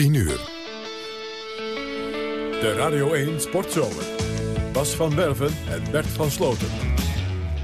10 uur. De Radio 1 Sportzomer. Bas van Werven en Bert van Sloten.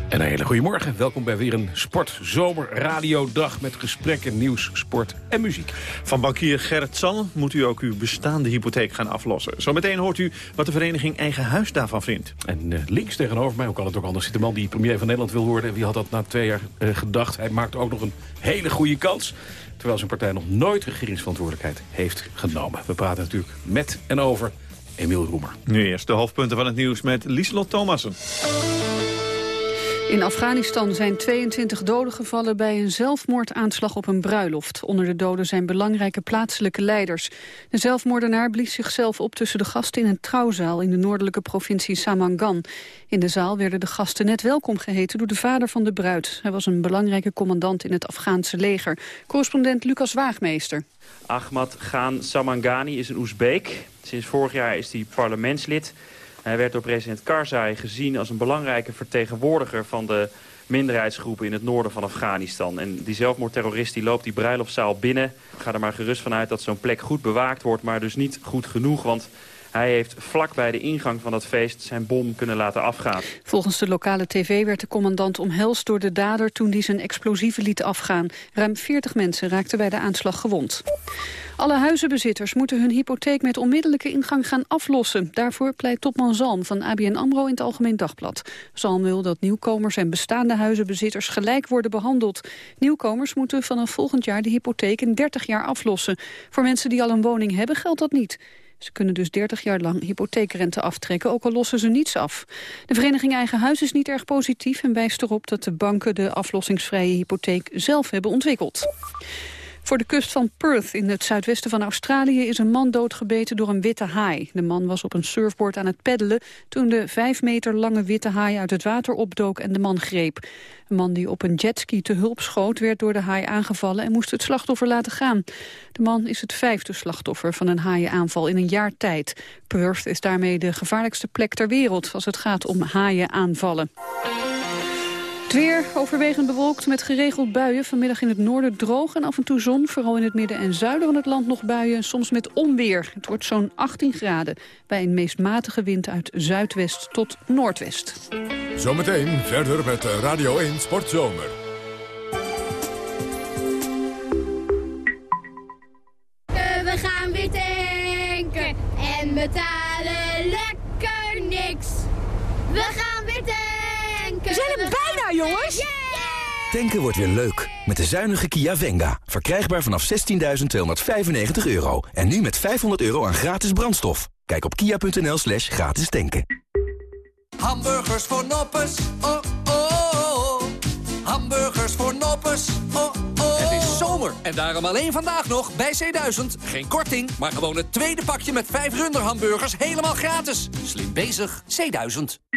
En een hele goede morgen. Welkom bij weer een sportzomer radiodag met gesprekken, nieuws, sport en muziek. Van bankier Gerrit San moet u ook uw bestaande hypotheek gaan aflossen. Zometeen hoort u wat de vereniging Eigen Huis daarvan vindt. En uh, links tegenover mij, hoe kan het ook anders, zit de man die premier van Nederland wil worden. Wie had dat na twee jaar uh, gedacht? Hij maakt ook nog een hele goede kans. Terwijl zijn partij nog nooit regeringsverantwoordelijkheid heeft genomen. We praten natuurlijk met en over Emiel Roemer. Nu eerst de hoofdpunten van het nieuws met Lieslot Thomassen. In Afghanistan zijn 22 doden gevallen bij een zelfmoordaanslag op een bruiloft. Onder de doden zijn belangrijke plaatselijke leiders. De zelfmoordenaar blies zichzelf op tussen de gasten in een trouwzaal in de noordelijke provincie Samangan. In de zaal werden de gasten net welkom geheten door de vader van de bruid. Hij was een belangrijke commandant in het Afghaanse leger. Correspondent Lucas Waagmeester. Ahmad Khan Samangani is een Oezbeek. Sinds vorig jaar is hij parlementslid. Hij werd door president Karzai gezien als een belangrijke vertegenwoordiger van de minderheidsgroepen in het noorden van Afghanistan. En die zelfmoordterrorist die loopt die bruiloftszaal binnen. Ga er maar gerust vanuit dat zo'n plek goed bewaakt wordt, maar dus niet goed genoeg. Want hij heeft vlak bij de ingang van dat feest zijn bom kunnen laten afgaan. Volgens de lokale tv werd de commandant omhelst door de dader toen hij zijn explosieven liet afgaan. Ruim 40 mensen raakten bij de aanslag gewond. Alle huizenbezitters moeten hun hypotheek met onmiddellijke ingang gaan aflossen. Daarvoor pleit topman Zalm van ABN AMRO in het Algemeen Dagblad. Zalm wil dat nieuwkomers en bestaande huizenbezitters gelijk worden behandeld. Nieuwkomers moeten vanaf volgend jaar de hypotheek in 30 jaar aflossen. Voor mensen die al een woning hebben geldt dat niet. Ze kunnen dus 30 jaar lang hypotheekrente aftrekken, ook al lossen ze niets af. De vereniging Eigen Huis is niet erg positief en wijst erop dat de banken de aflossingsvrije hypotheek zelf hebben ontwikkeld. Voor de kust van Perth in het zuidwesten van Australië is een man doodgebeten door een witte haai. De man was op een surfboard aan het peddelen toen de vijf meter lange witte haai uit het water opdook en de man greep. Een man die op een jetski te hulp schoot werd door de haai aangevallen en moest het slachtoffer laten gaan. De man is het vijfde slachtoffer van een haaienaanval in een jaar tijd. Perth is daarmee de gevaarlijkste plek ter wereld als het gaat om haaienaanvallen. Weer overwegend bewolkt met geregeld buien. Vanmiddag in het noorden droog en af en toe zon. Vooral in het midden en zuiden van het land nog buien. Soms met onweer. Het wordt zo'n 18 graden. Bij een meest matige wind uit zuidwest tot noordwest. Zometeen verder met Radio 1 Sportzomer. We gaan weer tanken en betalen lekker niks. We gaan. We zijn er bijna, jongens. Tanken wordt weer leuk. Met de zuinige Kia Venga. Verkrijgbaar vanaf 16.295 euro. En nu met 500 euro aan gratis brandstof. Kijk op kia.nl slash gratis tanken. Hamburgers voor noppers, oh oh. Hamburgers voor noppers, oh oh. Het is zomer en daarom alleen vandaag nog bij C1000. Geen korting, maar gewoon het tweede pakje met 5 runderhamburgers helemaal gratis. Slim bezig, C1000.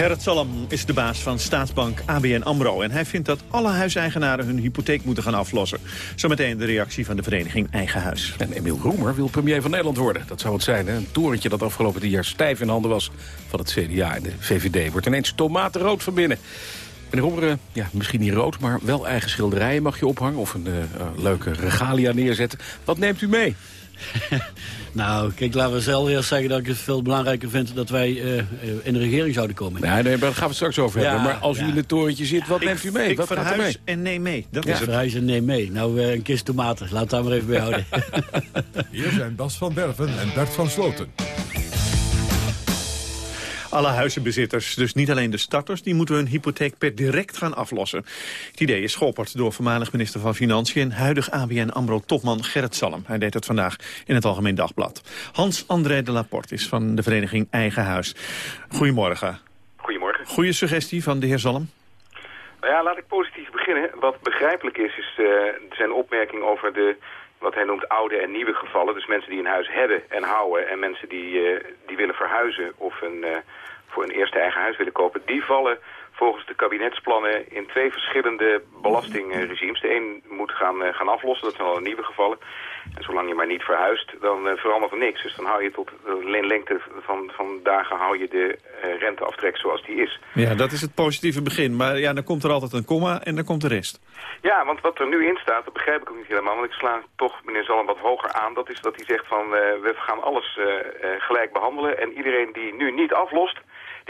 Gerrit Salm is de baas van staatsbank ABN AMRO. En hij vindt dat alle huiseigenaren hun hypotheek moeten gaan aflossen. Zometeen de reactie van de vereniging Eigen Huis. En Emiel Roemer wil premier van Nederland worden. Dat zou het zijn, hè? Een torentje dat afgelopen jaar stijf in handen was van het CDA en de VVD. Wordt ineens tomatenrood van binnen. Meneer Roemer, ja, misschien niet rood, maar wel eigen schilderijen mag je ophangen... of een uh, leuke regalia neerzetten. Wat neemt u mee? nou, kijk, laten we zelf eerst zeggen dat ik het veel belangrijker vind... dat wij uh, in de regering zouden komen. Nee, nee, daar gaan we het straks over hebben. Maar als u in het torentje zit, wat neemt u mee? Ik wat verhuis mee? en neem mee. Dat ja. is het. Verhuis en neem mee. Nou, uh, een kist tomaten. Laat daar maar even bij houden. Hier zijn Bas van Berven en Bert van Sloten. Alle huizenbezitters, dus niet alleen de starters... die moeten hun hypotheek per direct gaan aflossen. Het idee is schopperd door voormalig minister van Financiën... en huidig ABN AMRO-topman Gerrit Salm. Hij deed het vandaag in het Algemeen Dagblad. Hans-André de Laporte is van de vereniging Eigen Huis. Goedemorgen. Goedemorgen. Goeie suggestie van de heer Salm. Nou ja, laat ik positief beginnen. Wat begrijpelijk is, is uh, zijn opmerking over de wat hij noemt oude en nieuwe gevallen. Dus mensen die een huis hebben en houden en mensen die, eh, die willen verhuizen of een, eh, voor een eerste eigen huis willen kopen. Die vallen volgens de kabinetsplannen in twee verschillende belastingregimes. De een moet gaan, eh, gaan aflossen, dat zijn al nieuwe gevallen. En zolang je maar niet verhuist, dan eh, verandert er niks. Dus dan hou je tot de lengte van, van dagen hou je de eh, renteaftrek zoals die is. Ja, dat is het positieve begin. Maar ja, dan komt er altijd een komma en dan komt de rest. Ja, want wat er nu in staat, dat begrijp ik ook niet helemaal. Want ik sla toch meneer Zalm wat hoger aan. Dat is dat hij zegt van, we gaan alles gelijk behandelen. En iedereen die nu niet aflost,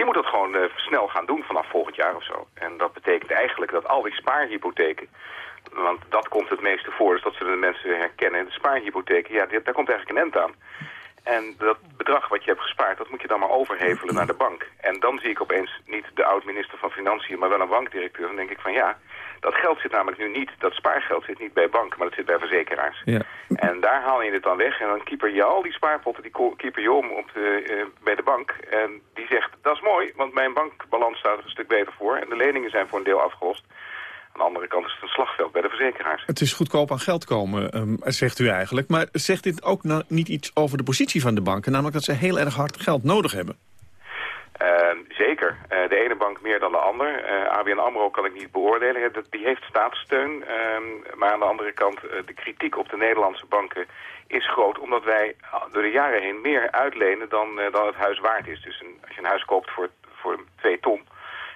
die moet dat gewoon eh, snel gaan doen vanaf volgend jaar of zo. En dat betekent eigenlijk dat al die spaarhypotheken... Want dat komt het meeste voor, dus dat zullen de mensen herkennen. De spaarhypotheken, ja, daar komt eigenlijk een end aan. En dat bedrag wat je hebt gespaard, dat moet je dan maar overhevelen naar de bank. En dan zie ik opeens niet de oud-minister van Financiën, maar wel een bankdirecteur. Dan denk ik van ja, dat geld zit namelijk nu niet, dat spaargeld zit niet bij banken, maar dat zit bij verzekeraars. Ja. En daar haal je het dan weg en dan keeper je al die spaarpotten, die keeper je om op de, eh, bij de bank. En die zegt, dat is mooi, want mijn bankbalans staat er een stuk beter voor. En de leningen zijn voor een deel afgelost. Aan de andere kant is het een slagveld bij de verzekeraars. Het is goedkoop aan geld komen, ehm, zegt u eigenlijk. Maar zegt dit ook nou niet iets over de positie van de banken? Namelijk dat ze heel erg hard geld nodig hebben. Ehm, zeker. Eh, de ene bank meer dan de ander. Eh, ABN AMRO kan ik niet beoordelen. Dat- Die heeft staatssteun. Ehm, maar aan de andere kant, eh, de kritiek op de Nederlandse banken is groot. Omdat wij door de jaren heen meer uitlenen dan, eh, dan het huis waard is. Dus een, als je een huis koopt voor, voor twee ton,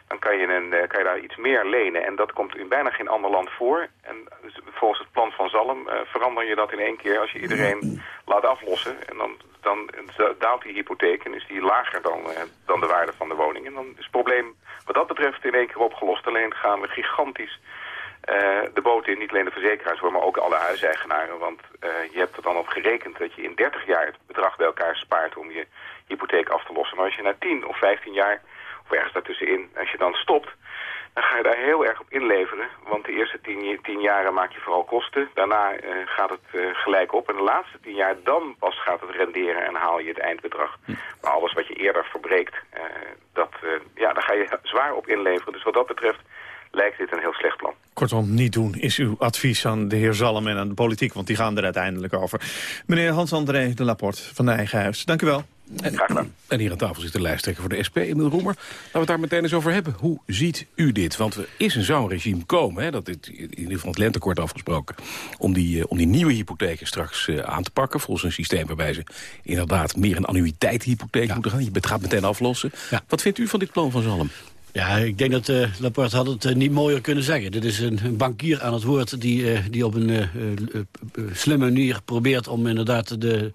dan kan je, een, eh, kan je daar iets meer lenen. En dat komt in bijna geen ander land voor. En dus volgens het plan van Zalm eh, verander je dat in één keer als je iedereen laat aflossen. En dan, dan daalt die hypotheek en is die lager dan, eh, dan de waarde van de woning. En dan is het probleem wat dat betreft in één keer opgelost. Alleen gaan we gigantisch eh, de boot in, niet alleen de verzekeraars maar ook alle huiseigenaren. Want eh, je hebt er dan op gerekend dat je in 30 jaar het bedrag bij elkaar spaart om je hypotheek af te lossen. Maar als je na 10 of 15 jaar, of ergens daartussenin, als je dan stopt, dan ga je daar heel erg op inleveren. Want de eerste 10, 10 jaren maak je vooral kosten. Daarna eh, gaat het eh, gelijk op. En de laatste 10 jaar dan pas gaat het renderen en haal je het eindbedrag. Maar alles wat je eerder verbreekt, eh, dat, ja, daar ga je zwaar op inleveren. Dus wat dat betreft lijkt dit een heel slecht plan. Kortom, niet doen is uw advies aan de heer Zalm en aan de politiek... want die gaan er uiteindelijk over. Meneer Hans-André de Laporte van de Eigen Huis, dank u wel. En, en hier aan tafel zit de lijsttrekker voor de SP, Emiel Roemer. Laten we het daar meteen eens over hebben. Hoe ziet u dit? Want er is een zo'n regime komen, hè, dat dit in ieder geval het lentekort afgesproken... om die, eh, om die nieuwe hypotheken straks eh, aan te pakken... volgens een systeem waarbij ze inderdaad meer een annuïteitshypotheek moeten gaan. Je gaat meteen aflossen. Wat vindt u van dit plan van Zalm? Ja, ik denk dat uh, Laporte had het uh, niet mooier kunnen zeggen. Dit is een, een bankier aan het woord die, uh, die op een slimme manier probeert om inderdaad de,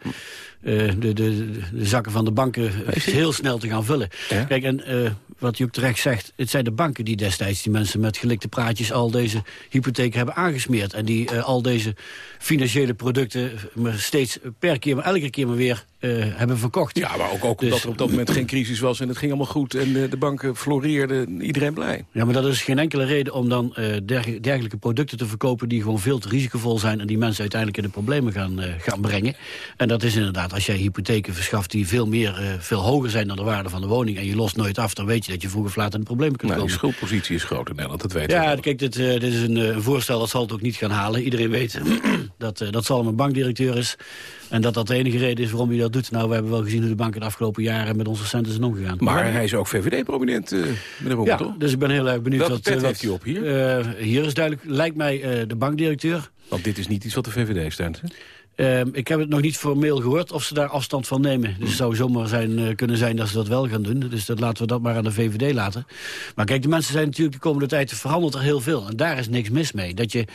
de, de, de, zakken van de banken heel snel te gaan vullen. Ja? Kijk, en wat je ook terecht zegt, het zijn de banken die destijds die mensen met gelikte praatjes al deze hypotheken hebben aangesmeerd. En die al deze financiële producten maar steeds per keer, maar elke keer maar weer uh, hebben verkocht. Ja, maar ook, ook dus, omdat er op dat moment geen crisis was en het ging allemaal goed en de, de banken floreerden, iedereen blij. Ja, maar dat is geen enkele reden om dan uh, derg dergelijke producten te verkopen die gewoon veel te risicovol zijn en die mensen uiteindelijk in de problemen gaan, gaan brengen. En dat is inderdaad, als jij hypotheken verschaft die veel meer, veel hoger zijn dan de waarde van de woning en je lost nooit af, dan weet je dat je vroeg of laat in de problemen kunt nou, komen. Die schuldpositie is groot in Nederland, dat weten ja, kijk, dit, dit is een, een, voorstel dat zal het ook niet gaan halen. Iedereen weet dat, dat zal een bankdirecteur is. En dat dat de enige reden is waarom hij dat doet. Nou, we hebben wel gezien hoe de banken de afgelopen jaren met onze centen zijn omgegaan. Maar hij is ook VVD-prominent, uh, meneer Roemer, Ja, toch? dus ik ben heel erg benieuwd. Welke wat, wat, heeft hij op hier? Uh, hier is duidelijk, lijkt mij uh, de bankdirecteur. Want dit is niet iets wat de VVD steunt, hè? Uh, ik heb het nog niet formeel gehoord of ze daar afstand van nemen. Dus het zou zomaar zijn, uh, kunnen zijn dat ze dat wel gaan doen. Dus dat laten we dat maar aan de VVD laten. Maar kijk, de mensen zijn natuurlijk de komende tijd verandert er heel veel. En daar is niks mis mee. Dat je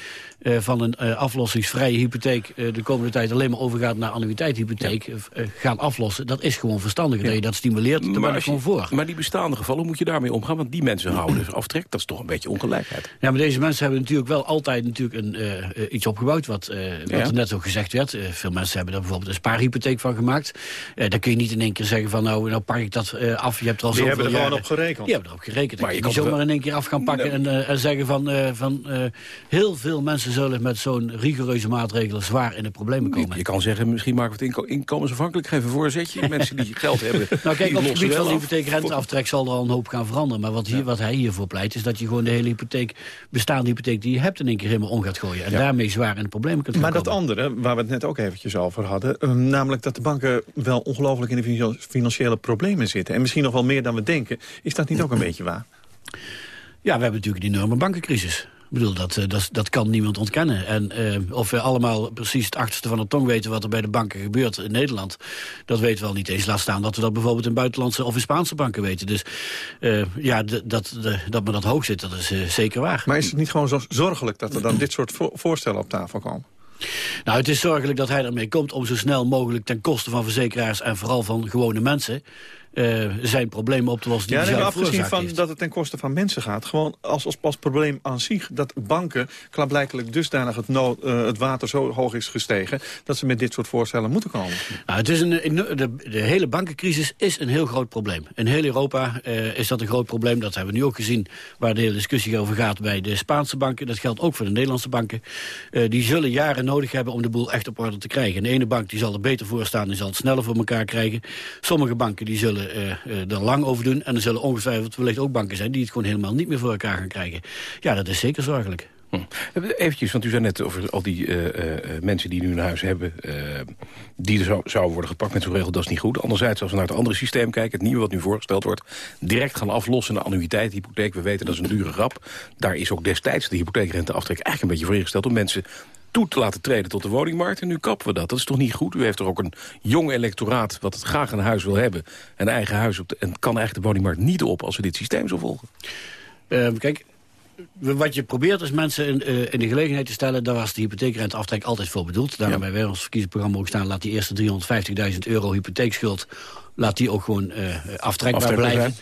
uh, van een aflossingsvrije hypotheek de komende tijd alleen maar overgaat naar annuïteitshypotheek ja. gaan aflossen. Dat is gewoon verstandig. Ja. Dat je dat stimuleert, daar ben ik gewoon voor. Maar die bestaande gevallen, hoe moet je daarmee omgaan? Want die mensen houden dus aftrek. Dat is toch een beetje ongelijkheid. Ja, maar deze mensen hebben natuurlijk wel altijd natuurlijk een, iets opgebouwd. Wat, wat ja. er net ook gezegd werd. Eh, veel mensen hebben daar bijvoorbeeld een spaarhypotheek van gemaakt. Uh, dan kun je niet in één keer zeggen van nou, nou pak ik dat uh, af. Je hebt er al Die zoveel hebben er gewoon op gerekend. Die hebben erop gerekend. Maar je kan zomaar in één keer af gaan pakken en, eh, en zeggen van, eh, van eh, heel veel mensen zullen met zo'n rigoureuze maatregelen zwaar in de problemen komen. Je kan zeggen, misschien maken we het inko inkomensafhankelijk. Geef een voorzetje. Mensen die geld hebben, Nou kijk, die op het gebied van de af. hypotheekrenteaftrek zal er al een hoop gaan veranderen. Maar wat, hier, wat hij hiervoor pleit, is dat je gewoon de hele hypotheek, bestaande hypotheek die je hebt in één keer helemaal om gaat gooien. En Ja. daarmee zwaar in de problemen kunt gaan Maar dat komen. andere, waar we het net ook eventjes over hadden... eh, namelijk dat de banken wel ongelooflijk in de finan- financiële problemen zitten... en misschien nog wel meer dan we denken, is dat niet ook een beetje waar? Ja, we hebben natuurlijk een enorme bankencrisis. Ik bedoel, dat, eh, dat, dat kan niemand ontkennen. En eh, of we allemaal precies het achterste van de tong weten... wat er bij de banken gebeurt in Nederland... dat weten we al niet eens. Laat staan dat we dat bijvoorbeeld in buitenlandse of in Spaanse banken weten. Dus eh, ja, dat, dat me dat hoog zit, dat is zeker waar. Maar is het niet gewoon zo zorgelijk dat er dan dit soort vo- voorstellen op tafel komen? Nou, het is zorgelijk dat hij ermee komt om zo snel mogelijk ten koste van verzekeraars en vooral van gewone mensen eh, zijn problemen op te lossen die Ja, nee, maar afgezien van heeft. dat het ten koste van mensen gaat... gewoon als, als, als probleem aan zich dat banken klaarblijkelijk dusdanig het, eh, het water zo hoog is gestegen... dat ze met dit soort voorstellen moeten komen. Nou, het is een, de, de hele bankencrisis is een heel groot probleem. In heel Europa eh, is dat een groot probleem. Dat hebben we nu ook gezien waar de hele discussie over gaat bij de Spaanse banken. Dat geldt ook voor de Nederlandse banken. Die zullen jaren nodig hebben om de boel echt op orde te krijgen. En de ene bank die zal er beter voor staan en zal het sneller voor elkaar krijgen. Sommige banken die zullen eh, er lang over doen. En er zullen ongetwijfeld wellicht ook banken zijn die het gewoon helemaal niet meer voor elkaar gaan krijgen. Ja, dat is zeker zorgelijk. Hm. Eventjes, want u zei net over al die mensen die nu een huis hebben... die er zou, zouden worden gepakt met zo'n regel, dat is niet goed. Anderzijds, als we naar het andere systeem kijken... het nieuwe wat nu voorgesteld wordt... direct gaan aflossen, een annuïteit, hypotheek... we weten dat is een dure grap. Daar is ook destijds de hypotheekrenteaftrek eigenlijk een beetje voor ingesteld... om mensen toe te laten treden tot de woningmarkt. En nu kappen we dat. Dat is toch niet goed? U heeft er ook een jong electoraat wat het graag een huis wil hebben. Een eigen huis op de, en kan eigenlijk de woningmarkt niet op... als we dit systeem zo volgen. Eh, kijk, wat je probeert is mensen in, eh, in de gelegenheid te stellen... daar was de hypotheekrenteaftrek altijd voor bedoeld. Daarom hebben wij ons verkiezingsprogramma ook staan... laat die eerste 350.000 euro hypotheekschuld... laat die ook gewoon eh, aftrekbaar Aftrekbaar blijven. Ehm,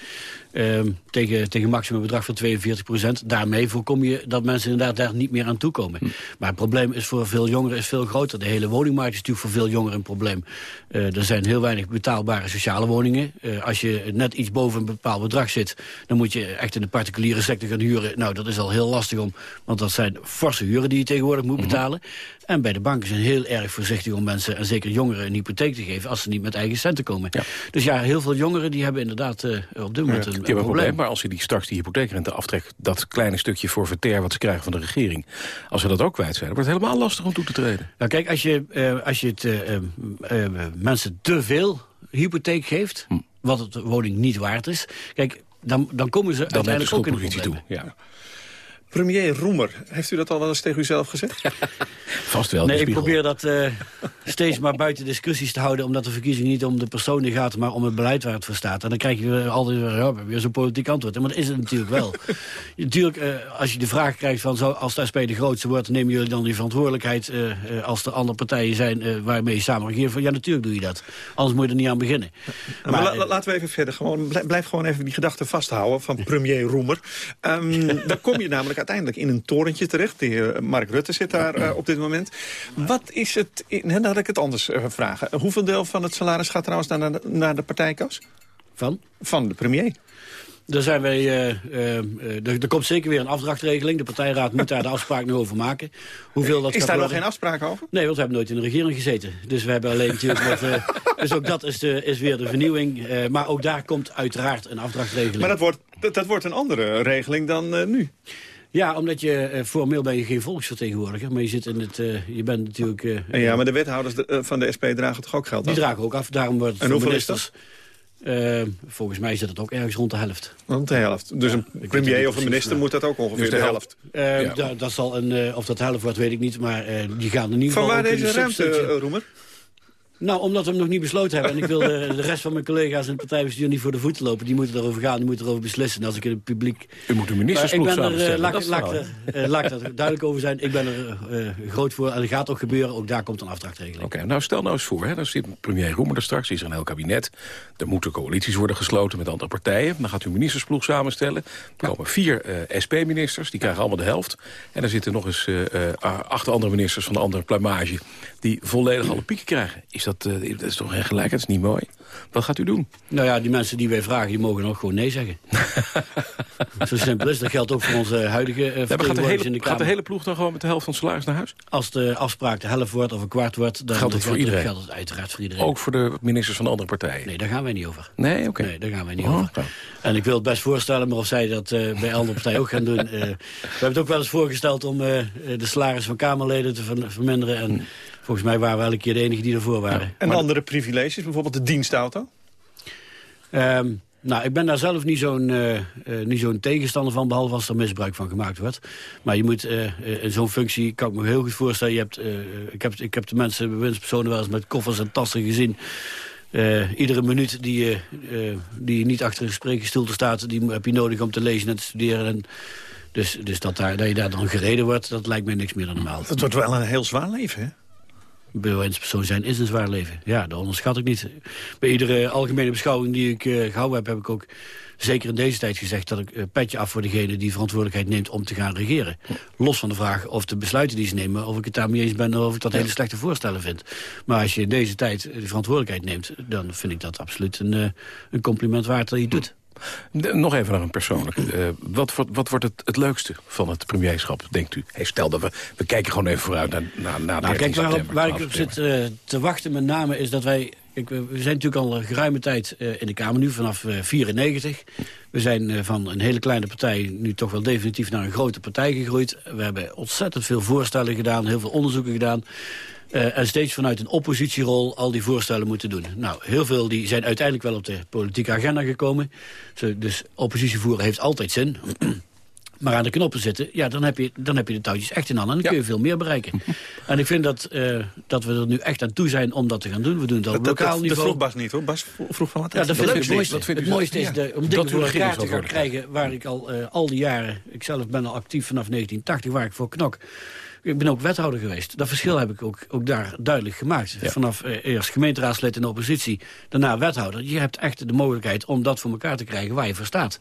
tegen, tegen maximum bedrag van 42 procent. Daarmee voorkom je dat mensen inderdaad daar niet meer aan toekomen. Maar het probleem is voor veel jongeren is veel groter. De hele woningmarkt is natuurlijk voor veel jongeren een probleem. Eh, er zijn heel weinig betaalbare sociale woningen. Eh, als je net iets boven een bepaald bedrag zit... dan moet je echt in de particuliere sector gaan huren. Nou, dat is al heel lastig om... want dat zijn forse huren die je tegenwoordig moet betalen. En bij de banken zijn heel erg voorzichtig om mensen... en zeker jongeren een hypotheek te geven... als ze niet met eigen centen komen. Dus ja, heel veel jongeren die hebben inderdaad eh, op dit moment een, Een probleem, probleem. maar als je die straks die hypotheekrente aftrekt... dat kleine stukje voor verter wat ze krijgen van de regering... als ze dat ook kwijt zijn, dan wordt het helemaal lastig om toe te treden. Nou kijk, als je, eh, als je het, eh, eh, mensen te veel hypotheek geeft... Hm. wat het de woning niet waard is... kijk, dan, dan komen ze Dan uiteindelijk ook in de toe. Ja. Premier Roemer, heeft u dat al wel eens tegen uzelf gezegd? Vast wel, Nee, ik probeer dat eh, steeds maar buiten discussies te houden... omdat de verkiezing niet om de personen gaat, maar om het beleid waar het voor staat. En dan krijg je weer altijd weer, ja, weer zo'n politiek antwoord. Maar dat is het natuurlijk wel. Je- natuurlijk, eh, als je de vraag krijgt van zo, als de SP de grootste wordt... nemen jullie dan die verantwoordelijkheid eh, eh, als er andere partijen zijn... eh, waarmee je samen regeert? Ja, natuurlijk doe je dat. Anders moet je er niet aan beginnen. Maar, Maar, la- la- laten we even verder. Gewoon, blijf, blijf gewoon even die gedachte vasthouden van premier Roemer. Ehm, dan kom je namelijk uiteindelijk in een torentje terecht. De heer Mark Rutte zit daar eh, op dit moment. Wat is het... In, hè, laat ik het anders eh, vragen. Hoeveel deel van het salaris gaat trouwens naar de, naar de partijkas? Van? Van de premier. Daar zijn wij, eh, eh, eh, er, er komt zeker weer een afdrachtregeling. De partijraad moet daar de afspraak nu over maken. Hoeveel dat Is daar nog geen afspraak over? Nee, want we hebben nooit in de regering gezeten. Dus we hebben alleen natuurlijk eh, dus ook dat is, de, is weer de vernieuwing. Eh, maar ook daar komt uiteraard een afdrachtregeling. Maar dat wordt, dat, dat wordt een andere regeling dan eh, nu. Ja, omdat je eh, formeel ben je geen volksvertegenwoordiger. Maar je, zit in het, eh, je bent natuurlijk... eh, En ja, maar de wethouders de- van de SP dragen toch ook geld Die af? dragen ook af. Daarom wordt het En hoeveel is ministers... Eh, volgens mij zit het ook ergens rond de helft. Rond de helft. Dus een premier niet of een minister maar- moet dat ook ongeveer Dus de de helft. Eh, Ja. da- dat zal een, eh, of dat helft wordt, weet ik niet. Maar eh, die gaan in ieder Van geval waar deze de ruimte, eh, Roemer? Nou, omdat we hem nog niet besloten hebben. En ik wil de, de rest van mijn collega's in het partijbestuur niet voor de voeten lopen. Die moeten erover gaan, die moeten erover beslissen. En als ik in het publiek... U moet de ministersploeg ik ben er, eh, samenstellen. laat, er, eh, laat er duidelijk over zijn. Ik ben er eh, groot voor. En dat gaat ook gebeuren. Ook daar komt een afdrachtregeling. Oké, nou stel nou eens voor, hè, dan zit premier Roemer er straks, is er een heel kabinet. Er moeten coalities worden gesloten met andere partijen. Dan gaat u ministersploeg samenstellen. Er komen vier SP-ministers, die krijgen allemaal de helft. En er zitten nog eens acht andere ministers van de andere plumage... die volledig alle pieken krijgen. Is dat, eh, dat is toch geen gelijkheid? Dat is niet mooi. Wat gaat u doen? Nou ja, die mensen die wij vragen, die mogen ook gewoon nee zeggen. Zo simpel is. Dat geldt ook voor onze huidige uh, Ja, gaat, de in hele, de gaat de Kamer. hele ploeg dan gewoon met de helft van het salaris naar huis? Als de afspraak de helft wordt of een kwart wordt... dan Geldt het voor iedereen? Geldt het uiteraard voor iedereen. Ook voor de ministers van de andere partijen? Nee, daar gaan wij niet over. Nee, oké. Nee, daar gaan wij niet Oh, over. oké. En ik wil het best voorstellen, maar of zij dat eh, bij andere partijen ook gaan doen. we hebben het ook wel eens voorgesteld om de salaris van Kamerleden te ver- verminderen. En volgens mij waren we elke keer de enige die ervoor waren. En andere privileges, bijvoorbeeld de dienstauto? Ehm, nou, ik ben daar zelf niet zo'n eh, eh, niet zo'n tegenstander van, behalve als er misbruik van gemaakt wordt. Maar je moet eh, in zo'n functie, kan ik me heel goed voorstellen, je hebt, ik, heb, ik heb de mensen, bewindspersonen wel eens met koffers en tassen gezien. Iedere minuut die je, die je niet achter een spreekgestoelte staat, die heb je nodig om te lezen en te studeren. En dus dus dat, daar, dat je daar dan gereden wordt, dat lijkt mij niks meer dan normaal. Dat wordt wel een heel zwaar leven, hè? Bewindspersoon zijn is een zwaar leven. Ja, dat onderschat ik niet. Bij iedere algemene beschouwing die ik eh, gehouden heb... heb ik ook zeker in deze tijd gezegd dat ik eh, petje af voor degene... die verantwoordelijkheid neemt om te gaan regeren. Los van de vraag of de besluiten die ze nemen... of ik het daarmee eens ben of ik dat hele slechte voorstellen vind. Maar als je in deze tijd eh, de verantwoordelijkheid neemt... dan vind ik dat absoluut een, een compliment waard dat je het doet. De- nog even naar een persoonlijk. Eh, wat, wordt- wat wordt het, het leukste van het premierschap, denkt u? Hey, stel dat we, we kijken gewoon even vooruit naar, naar, naar Nou, 13 kijk, waarop, waar ik 12 op zit eh, te wachten met name is dat wij... We zijn natuurlijk al een geruime tijd eh, in de Kamer nu, vanaf eh 94. We zijn van een hele kleine partij nu toch wel definitief naar een grote partij gegroeid. We hebben ontzettend veel voorstellen gedaan, heel veel onderzoeken gedaan. Eh, en steeds vanuit een oppositierol al die voorstellen moeten doen. Nou, heel veel die zijn uiteindelijk wel op de politieke agenda gekomen. Dus oppositie voeren heeft altijd zin. Maar aan de knoppen zitten, ja, dan heb je, dan heb je de touwtjes echt in handen. En dan kun je veel meer bereiken. en ik vind dat, eh, dat we er nu echt aan toe zijn om dat te gaan doen. We doen het op Dat, dat, lokaal dat, dat niveau. vroeg Bas niet, hoor. Bas vroeg van wat Ja, dat vind ik het mooiste. vindt u Het mooiste is de, om Dat u voor elkaar te gaan krijgen... waar ik al, eh, al die jaren... Ik zelf ben al actief vanaf 1980, waar ik voor knok. Ik ben ook wethouder geweest. Dat verschil heb ik ook, ook daar duidelijk gemaakt. Vanaf eh, eerst gemeenteraadslid in de oppositie, daarna wethouder. Je hebt echt de mogelijkheid om dat voor elkaar te krijgen waar je voor staat.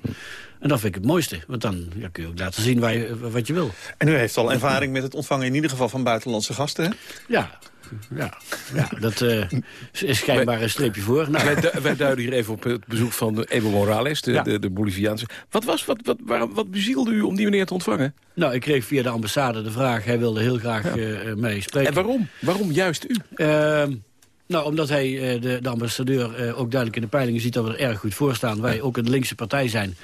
En dat vind ik het mooiste. Want dan ja, kun je ook laten zien waar je, wat je wil. En u heeft al ervaring met het ontvangen in ieder geval van buitenlandse gasten, hè? Ja, ja, ja dat eh, is schijnbaar een streepje voor. Nou, Wij, du- wij duiden hier even op het bezoek van Evo Morales, de, Ja. de, de Boliviaanse. Wat, was, wat, wat, waarom, wat bezielde u om die meneer te ontvangen? Nou, ik kreeg via de ambassade de vraag. Hij wilde heel graag eh, eh, mij spreken. En waarom? Waarom juist u? Ehm, nou, omdat hij, eh, de, de ambassadeur, eh, ook duidelijk in de peilingen ziet dat we er erg goed voor staan. Wij ook een linkse partij zijn.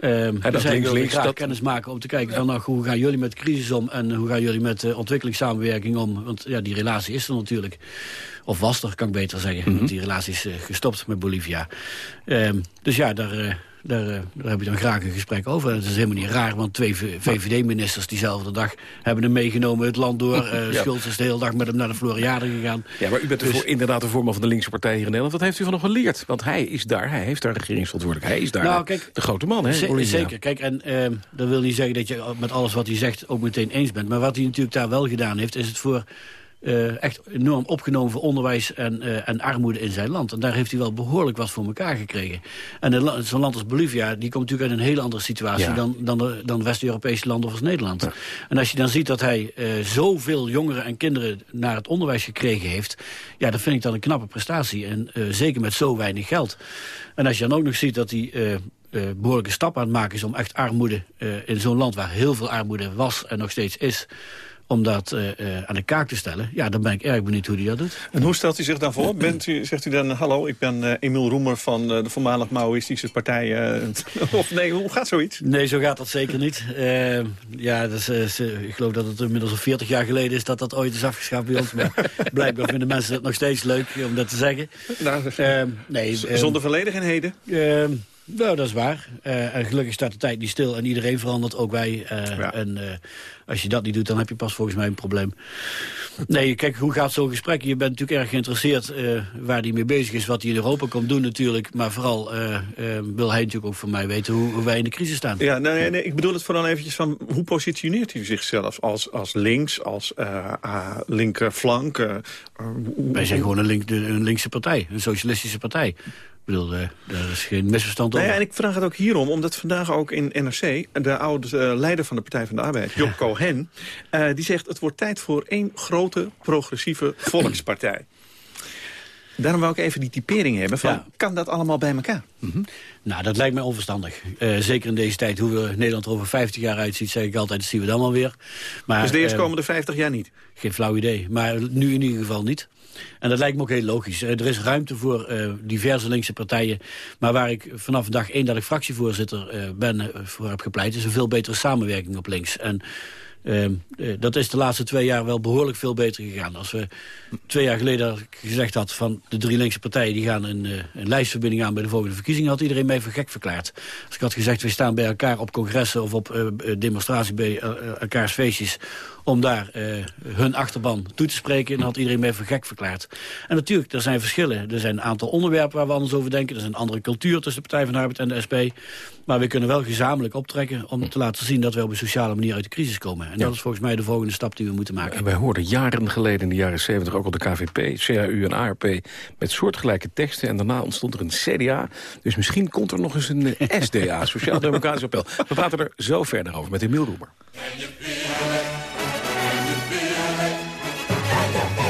Ehm dacht dus hij links, wilde links, graag dat- kennis maken om te kijken van nou, hoe gaan jullie met de crisis om en hoe gaan jullie met eh, ontwikkelingssamenwerking om. Want ja, die relatie is er natuurlijk. Of was er, kan ik beter zeggen. Mhm. Want die relatie is eh, gestopt met Bolivia. Ehm, dus ja, daar, eh, daar, eh, daar heb je dan graag een gesprek over. Het is helemaal niet raar, want twee VVD-ministers diezelfde dag hebben hem meegenomen het land door. Ja. Schultz is de hele dag met hem naar de Floriade gegaan. Ja, maar u bent Dus- inderdaad de voorman van de linkse partij hier in Nederland. Wat heeft u van hem geleerd? Want hij is daar, hij heeft daar regeringsverantwoordelijkheid. Hij is daar Nou, de- kijk, de grote man, hè? Zeker, kijk, en ehm, dat wil niet zeggen dat je met alles wat hij zegt ook meteen eens bent. Maar wat hij natuurlijk daar wel gedaan heeft, is het voor eh, echt enorm opgenomen voor onderwijs en, eh, en armoede in zijn land. En daar heeft hij wel behoorlijk wat voor elkaar gekregen. En zo'n land als Bolivia, die komt natuurlijk uit een hele andere situatie Ja. dan, dan, de, dan West-Europese landen of als Nederland. En als je dan ziet dat hij eh, zoveel jongeren en kinderen naar het onderwijs gekregen heeft, ja, dan vind ik dat een knappe prestatie. En eh, zeker met zo weinig geld. En als je dan ook nog ziet dat hij eh, eh, behoorlijke stap aan het maken is om echt armoede eh, in zo'n land waar heel veel armoede was en nog steeds is, om dat eh, eh, aan de kaak te stellen. Ja, dan ben ik erg benieuwd hoe hij dat doet. En hoe stelt u zich dan voor? Bent u, zegt u dan, hallo, ik ben eh, Emiel Roemer van de voormalig Maoïstische partij. of nee, hoe gaat zoiets? Nee, zo gaat dat zeker niet. Eh, ja, ik geloof dat het inmiddels al 40 jaar geleden is dat dat ooit is afgeschaft bij ons. Maar blijkbaar vinden mensen het nog steeds leuk om dat te zeggen. Nou, Eh, nee, z- eh, zonder verleden geen heden? eh, nou, dat is waar. Eh, en gelukkig staat de tijd niet stil en iedereen verandert, ook wij. Eh, En eh, als je dat niet doet, dan heb je pas volgens mij een probleem. Nee, kijk, hoe gaat zo'n gesprek? Je bent natuurlijk erg geïnteresseerd waar hij mee bezig is... wat hij in Europa komt doen natuurlijk. Maar vooral wil hij natuurlijk ook van mij weten hoe, hoe wij in de crisis staan. Ja, nee, nee, ik bedoel het vooral eventjes van... hoe positioneert hij zichzelf als, als links, als linkerflank? wij zijn gewoon een, link, een linkse partij, een socialistische partij bedoel, uh, daar is geen misverstand over. Nee, en ik vraag het ook hierom, omdat vandaag ook in NRC... de oude uh, leider van de Partij van de Arbeid, Job Cohen... Uh, die zegt het wordt tijd voor één grote progressieve volkspartij. Daarom wou ik even die typering hebben van, kan dat allemaal bij elkaar? Mm -hmm. Nou, dat lijkt mij onverstandig. Uh, zeker in deze tijd, hoe we Nederland er over 50 jaar uitziet... zeg ik altijd, dat zien we dan wel weer. Maar, dus de eerstkomende 50 jaar niet? Geen flauw idee, maar nu in ieder geval niet. En dat lijkt me ook heel logisch. er is ruimte voor uh, diverse linkse partijen. Maar waar ik vanaf dag één dat ik fractievoorzitter uh, ben voor heb gepleit... is een veel betere samenwerking op links. En uh, dat is de laatste twee jaar wel behoorlijk veel beter gegaan. Als we twee jaar geleden gezegd had van de drie linkse partijen... die gaan een, een lijstverbinding aan bij de volgende verkiezingen... had iedereen mij voor gek verklaard. Als ik had gezegd, we staan bij elkaar op congressen... of op uh, demonstratie bij elkaars feestjes om daar uh, hun achterban toe te spreken. En had iedereen mij voor gek verklaard. En natuurlijk, er zijn verschillen. Er zijn een aantal onderwerpen waar we anders over denken. Er is een andere cultuur tussen de Partij van de Arbeid en de SP. Maar we kunnen wel gezamenlijk optrekken om te laten zien... dat we op een sociale manier uit de crisis komen. En dat is volgens mij de volgende stap die we moeten maken. En wij hoorden jaren geleden in de jaren 70 ook al de KVP, CAU en ARP... met soortgelijke teksten. En daarna ontstond er een CDA. Dus misschien komt er nog eens een eh, SDA, Sociaal Democratisch Appel. We praten er zo verder over met Emiel Roemer. Dat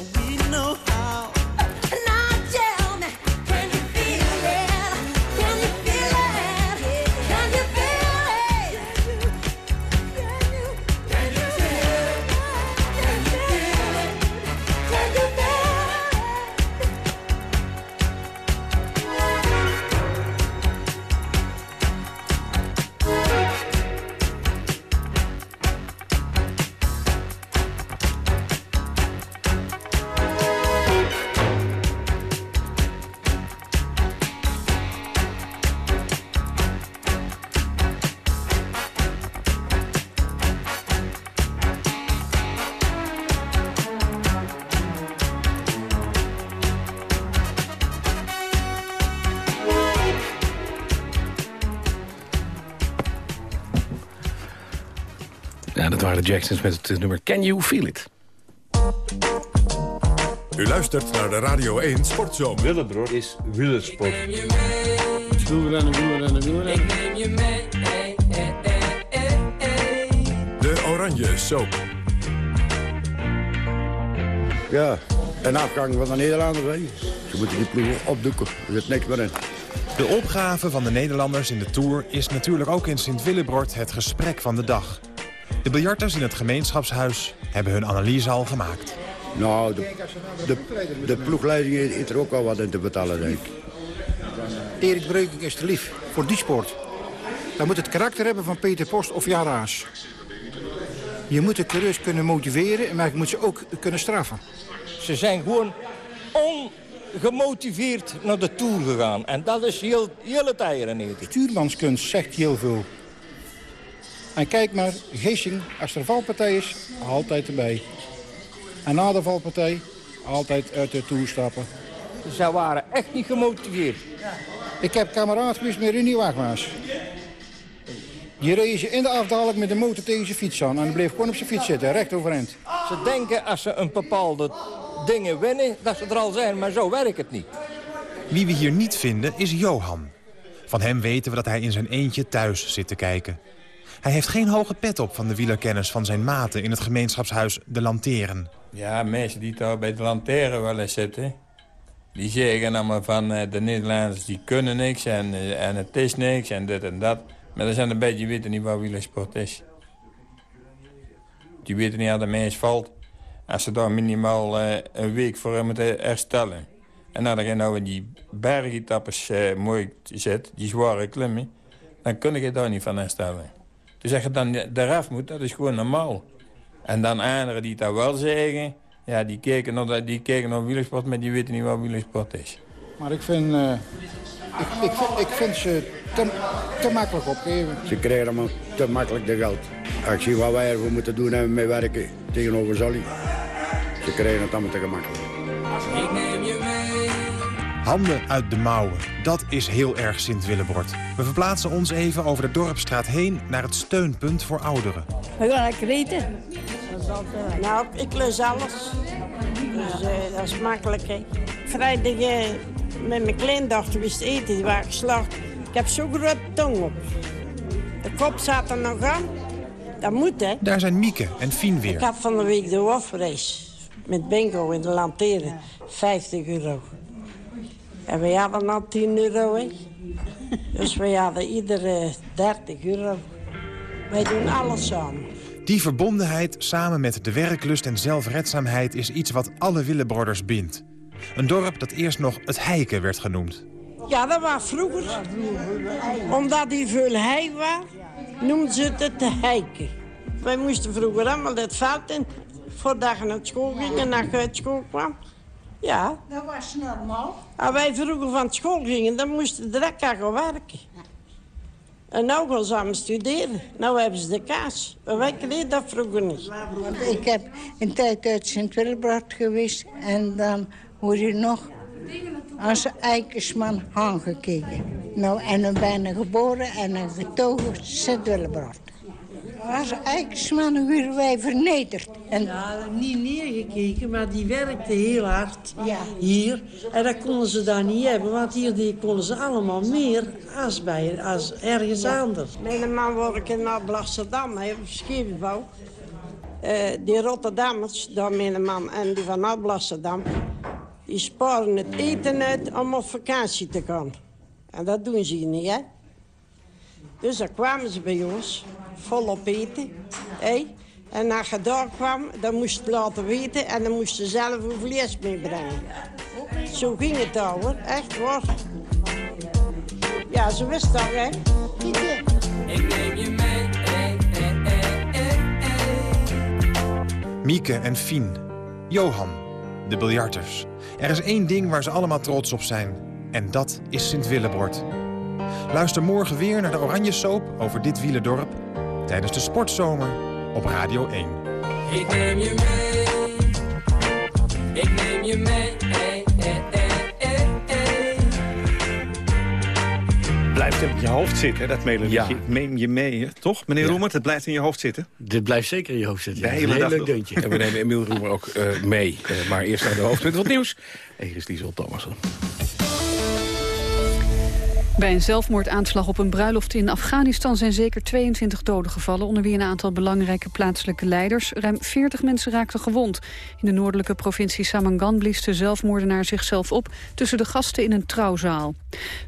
Jacksons met het eh, nummer Can You Feel It? U luistert naar de Radio 1 Sportzomer. Willebroer is wielersport. Wielrennen, wielrennen, wielrennen. De Oranje Soap. Ja, een afgang van de Nederlanders. Hè. Ze moeten die ploegen opdoeken. Er zit niks meer in. De opgave van de Nederlanders in de Tour is natuurlijk ook in Sint-Willebord het gesprek van de dag. De biljarters in het gemeenschapshuis hebben hun analyse al gemaakt. Nou, de, de, de ploegleiding heeft er ook wel wat in te betalen, denk ik. Erik Breukink is te lief voor die sport. Dan moet het karakter hebben van Peter Post of Jan Raas. Je moet de coureurs kunnen motiveren, maar je moet ze ook kunnen straffen. Ze zijn gewoon ongemotiveerd naar de Tour gegaan. En dat is heel, hele tijden niet. Stuurmanskunst zegt heel veel. En kijk maar, Geesing, als er valpartij is, altijd erbij. En na de valpartij, altijd uit de Tour stappen. Ze waren echt niet gemotiveerd. Ik heb kameraad geweest met Rini Wagmaas. Die reed in de afdaling met de motor tegen zijn fiets aan. En bleef gewoon op zijn fiets zitten, recht overeind. Ze denken als ze een bepaalde dingen winnen, dat ze er al zijn. Maar zo werkt het niet. Wie we hier niet vinden is Johan. Van hem weten we dat hij in zijn eentje thuis zit te kijken. Hij heeft geen hoge pet op van de wielerkennis van zijn maten... in het gemeenschapshuis De Lanteren. Ja, mensen die daar bij de lanteren wel eens zitten... die zeggen allemaal van eh, de Nederlanders die kunnen niks en, eh, en het is niks en dit en dat. Maar dat zijn een beetje weten niet wat wielersport is. Die weten niet aan de mens valt. Als ze daar minimaal eh, een week voor moeten herstellen. En dan je nou in die bergetappes mooi zet, die zware klimmen... dan kun je daar niet van herstellen. Dus als je dan eraf moet, dat is gewoon normaal. En dan anderen die dat wel zeggen... ja, die kijken naar, die kijken naar wielersport, maar die weten niet wat wielersport is. Maar ik vind, eh, ik, ik, vind, ik vind ze te, te makkelijk opgeven. Ze krijgen allemaal te makkelijk de geld. Als ik zie wat wij ervoor moeten doen en mee werken tegenover Zolly. Ze krijgen het allemaal te gemakkelijk. Handen uit de mouwen, dat is heel erg Sint-Willebord. We verplaatsen ons even over de Dorpstraat heen... naar het steunpunt voor ouderen. We gaan lekker eten. Nou, ik lus alles. Dus eh, dat is makkelijk, hè. Vrijdag eh, met mijn kleindochter wist eten, die waren geslacht. Ik heb zo'n grote tong op. De kop zat er nog aan. Dat moet, hè. Daar zijn Mieke en Fien Ik weer. had van de week de wafreis met bingo in de lanteren. 50 euro. En wij hadden al 10 euro, hè. Dus wij hadden iedere 30 euro. Wij doen alles samen. Die verbondenheid samen met de werklust en zelfredzaamheid... is iets wat alle Willeborders bindt. Een dorp dat eerst nog het Heiken werd genoemd. Ja, dat was vroeger. Omdat die veel hei was, noemden ze het de heiken. Wij moesten vroeger allemaal het veld in. Voordat je naar school ging en naar je uit school kwam. Ja. Dat was normaal. Als wij vroeger van school gingen, dan moesten we direct gaan werken. En nu gaan ze samen studeren. Nou hebben ze de kaas. Maar wij kregen dat vroeger niet. Ik heb een tijd uit Sint-Willebrood geweest en dan word je nog als Eikersman aangekeken. Nou, en dan ben ik geboren en een getogen Sint-Willebrood. Als Eikersman werden wij vernederd. En Ja, niet neergekeken, maar die werkte heel hard hier. En dat konden ze daar niet hebben, want hier die konden ze allemaal meer als, bij, als ergens anders. Mijn man werkte in Amsterdam, hij heeft scheepsbouw. Eh die Rotterdammers, daar mijn man en die van Amsterdam... die sparen het eten uit om op vakantie te gaan. En dat doen ze hier niet, hè. Dus dan kwamen ze bij ons, volop eten. hè. En als je daar kwam, dan moest je het laten weten... en dan moest je zelf een vlees meebrengen. Zo ging het al, hoor. Echt waar. Ja, ze wist dat, hè. Ik neem je mee. Mieke en Fien. Johan, de biljarters. Er is één ding waar ze allemaal trots op zijn. En dat is Sint-Willebord. Luister morgen weer naar de Oranje Soap over dit wielendorp... tijdens de Sportzomer op Radio 1. Ik neem je mee. Ik neem je mee. eh, eh, eh, eh, eh. Blijft in je hoofd zit, hè, dat melodietje. Ja. Ik neem je mee, hè? toch, meneer Ja. Roemert? Het blijft in je hoofd zitten. Dit blijft zeker in je hoofd zitten. Ja. Een heel leuk deuntje. En we nemen Emiel Roemer ook eh, mee. Eh, maar eerst naar de hoofdpunten van het nieuws. Hier is Liesel Thomassen. Bij een zelfmoordaanslag op een bruiloft in Afghanistan zijn zeker 22 doden gevallen, onder wie een aantal belangrijke plaatselijke leiders. Ruim 40 mensen raakten gewond. In de noordelijke provincie Samangan blies de zelfmoordenaar zichzelf op tussen de gasten in een trouwzaal.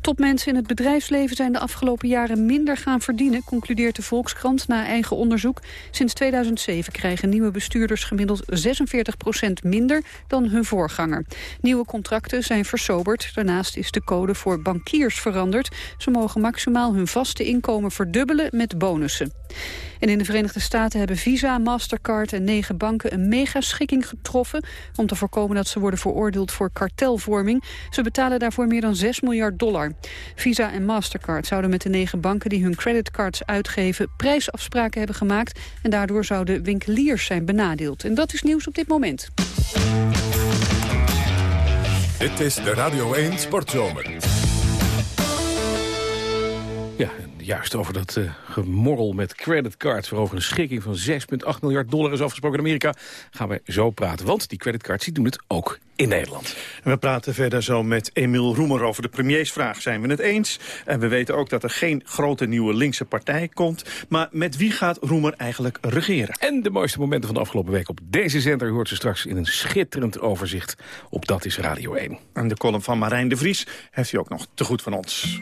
Topmensen in het bedrijfsleven zijn de afgelopen jaren minder gaan verdienen, concludeert de Volkskrant na eigen onderzoek. Sinds 2007 krijgen nieuwe bestuurders gemiddeld 46% minder dan hun voorganger. Nieuwe contracten zijn versoberd. Daarnaast is de code voor bankiers veranderd. Ze mogen maximaal hun vaste inkomen verdubbelen met bonussen. En in de Verenigde Staten hebben Visa, Mastercard en negen banken een megaschikking getroffen om te voorkomen dat ze worden veroordeeld voor kartelvorming. Ze betalen daarvoor meer dan 6 miljard dollar. Visa en Mastercard zouden met de negen banken die hun creditcards uitgeven prijsafspraken hebben gemaakt en daardoor zouden winkeliers zijn benadeeld. En dat is nieuws op dit moment. Dit is de Radio 1 Sportzomer. Juist over dat eh, gemorrel met creditcards... waarover een schikking van 6,8 miljard dollar is afgesproken in Amerika... gaan we zo praten, want die creditcards die doen het ook in Nederland. En we praten verder zo met Emiel Roemer over de premiersvraag. Zijn we het eens? En we weten ook dat er geen grote nieuwe linkse partij komt. Maar met wie gaat Roemer eigenlijk regeren? En de mooiste momenten van de afgelopen week op deze zender... hoort ze straks in een schitterend overzicht op Dat is Radio 1. En de column van Marijn de Vries heeft u ook nog te goed van ons.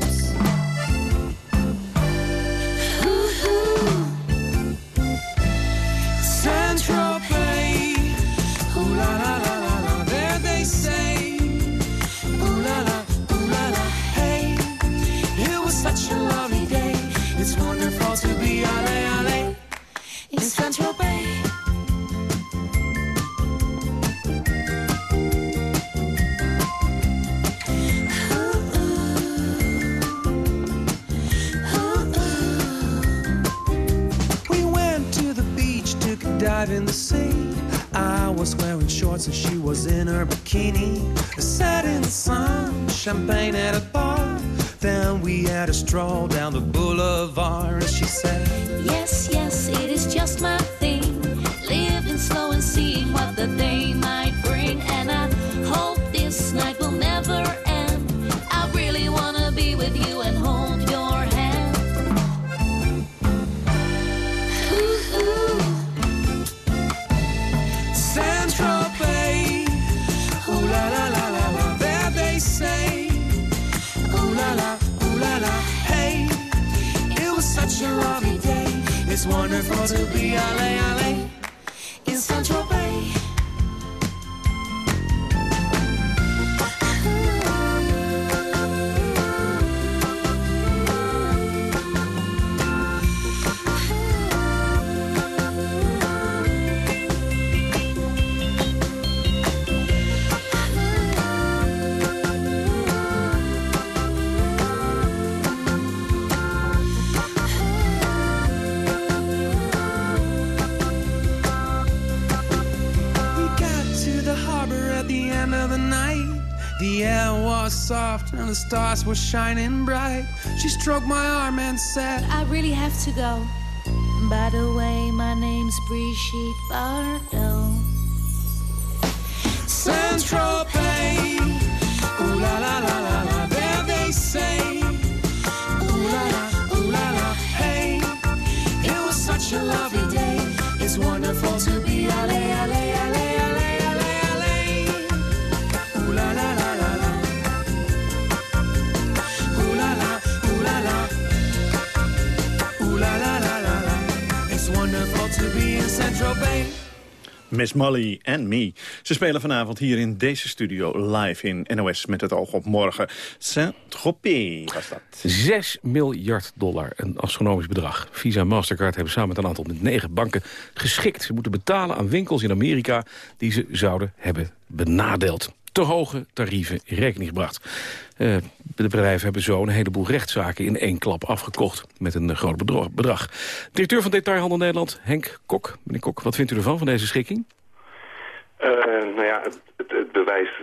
Wonderful to be ale ale in Saint Tropez. We went to the beach, took a dive in the sea. I was wearing shorts and she was in her bikini. Sat in the sun, champagne at a bar. Then we had a stroll down the boulevard and she said, Yes, yes, it is just my thing. Living slow and seeing what the day It's wonderful to be ale ale soft and the stars were shining bright. She stroked my arm and said, I really have to go. By the way, my name's Brigitte Bardot. Saint Tropez. Ooh la la la la la, there they say. Ooh la la, ooh la la, hey. It was such a lovely day. It's wonderful to be ale Miss Molly en Me. Ze spelen vanavond hier in deze studio live in NOS met het oog op morgen. Saint-Tropez was dat. 6 miljard dollar, een astronomisch bedrag. Visa en Mastercard hebben samen met een aantal met negen banken geschikt. Ze moeten betalen aan winkels in Amerika die ze zouden hebben benadeeld. Te hoge tarieven in rekening gebracht. Eh, de bedrijven hebben zo een heleboel rechtszaken in één klap afgekocht. Met een eh, groot bedrag. Directeur van Detailhandel Nederland, Henk Kok. Meneer Kok, wat vindt u ervan, van deze schikking? Eh, nou ja, het, het, bewijst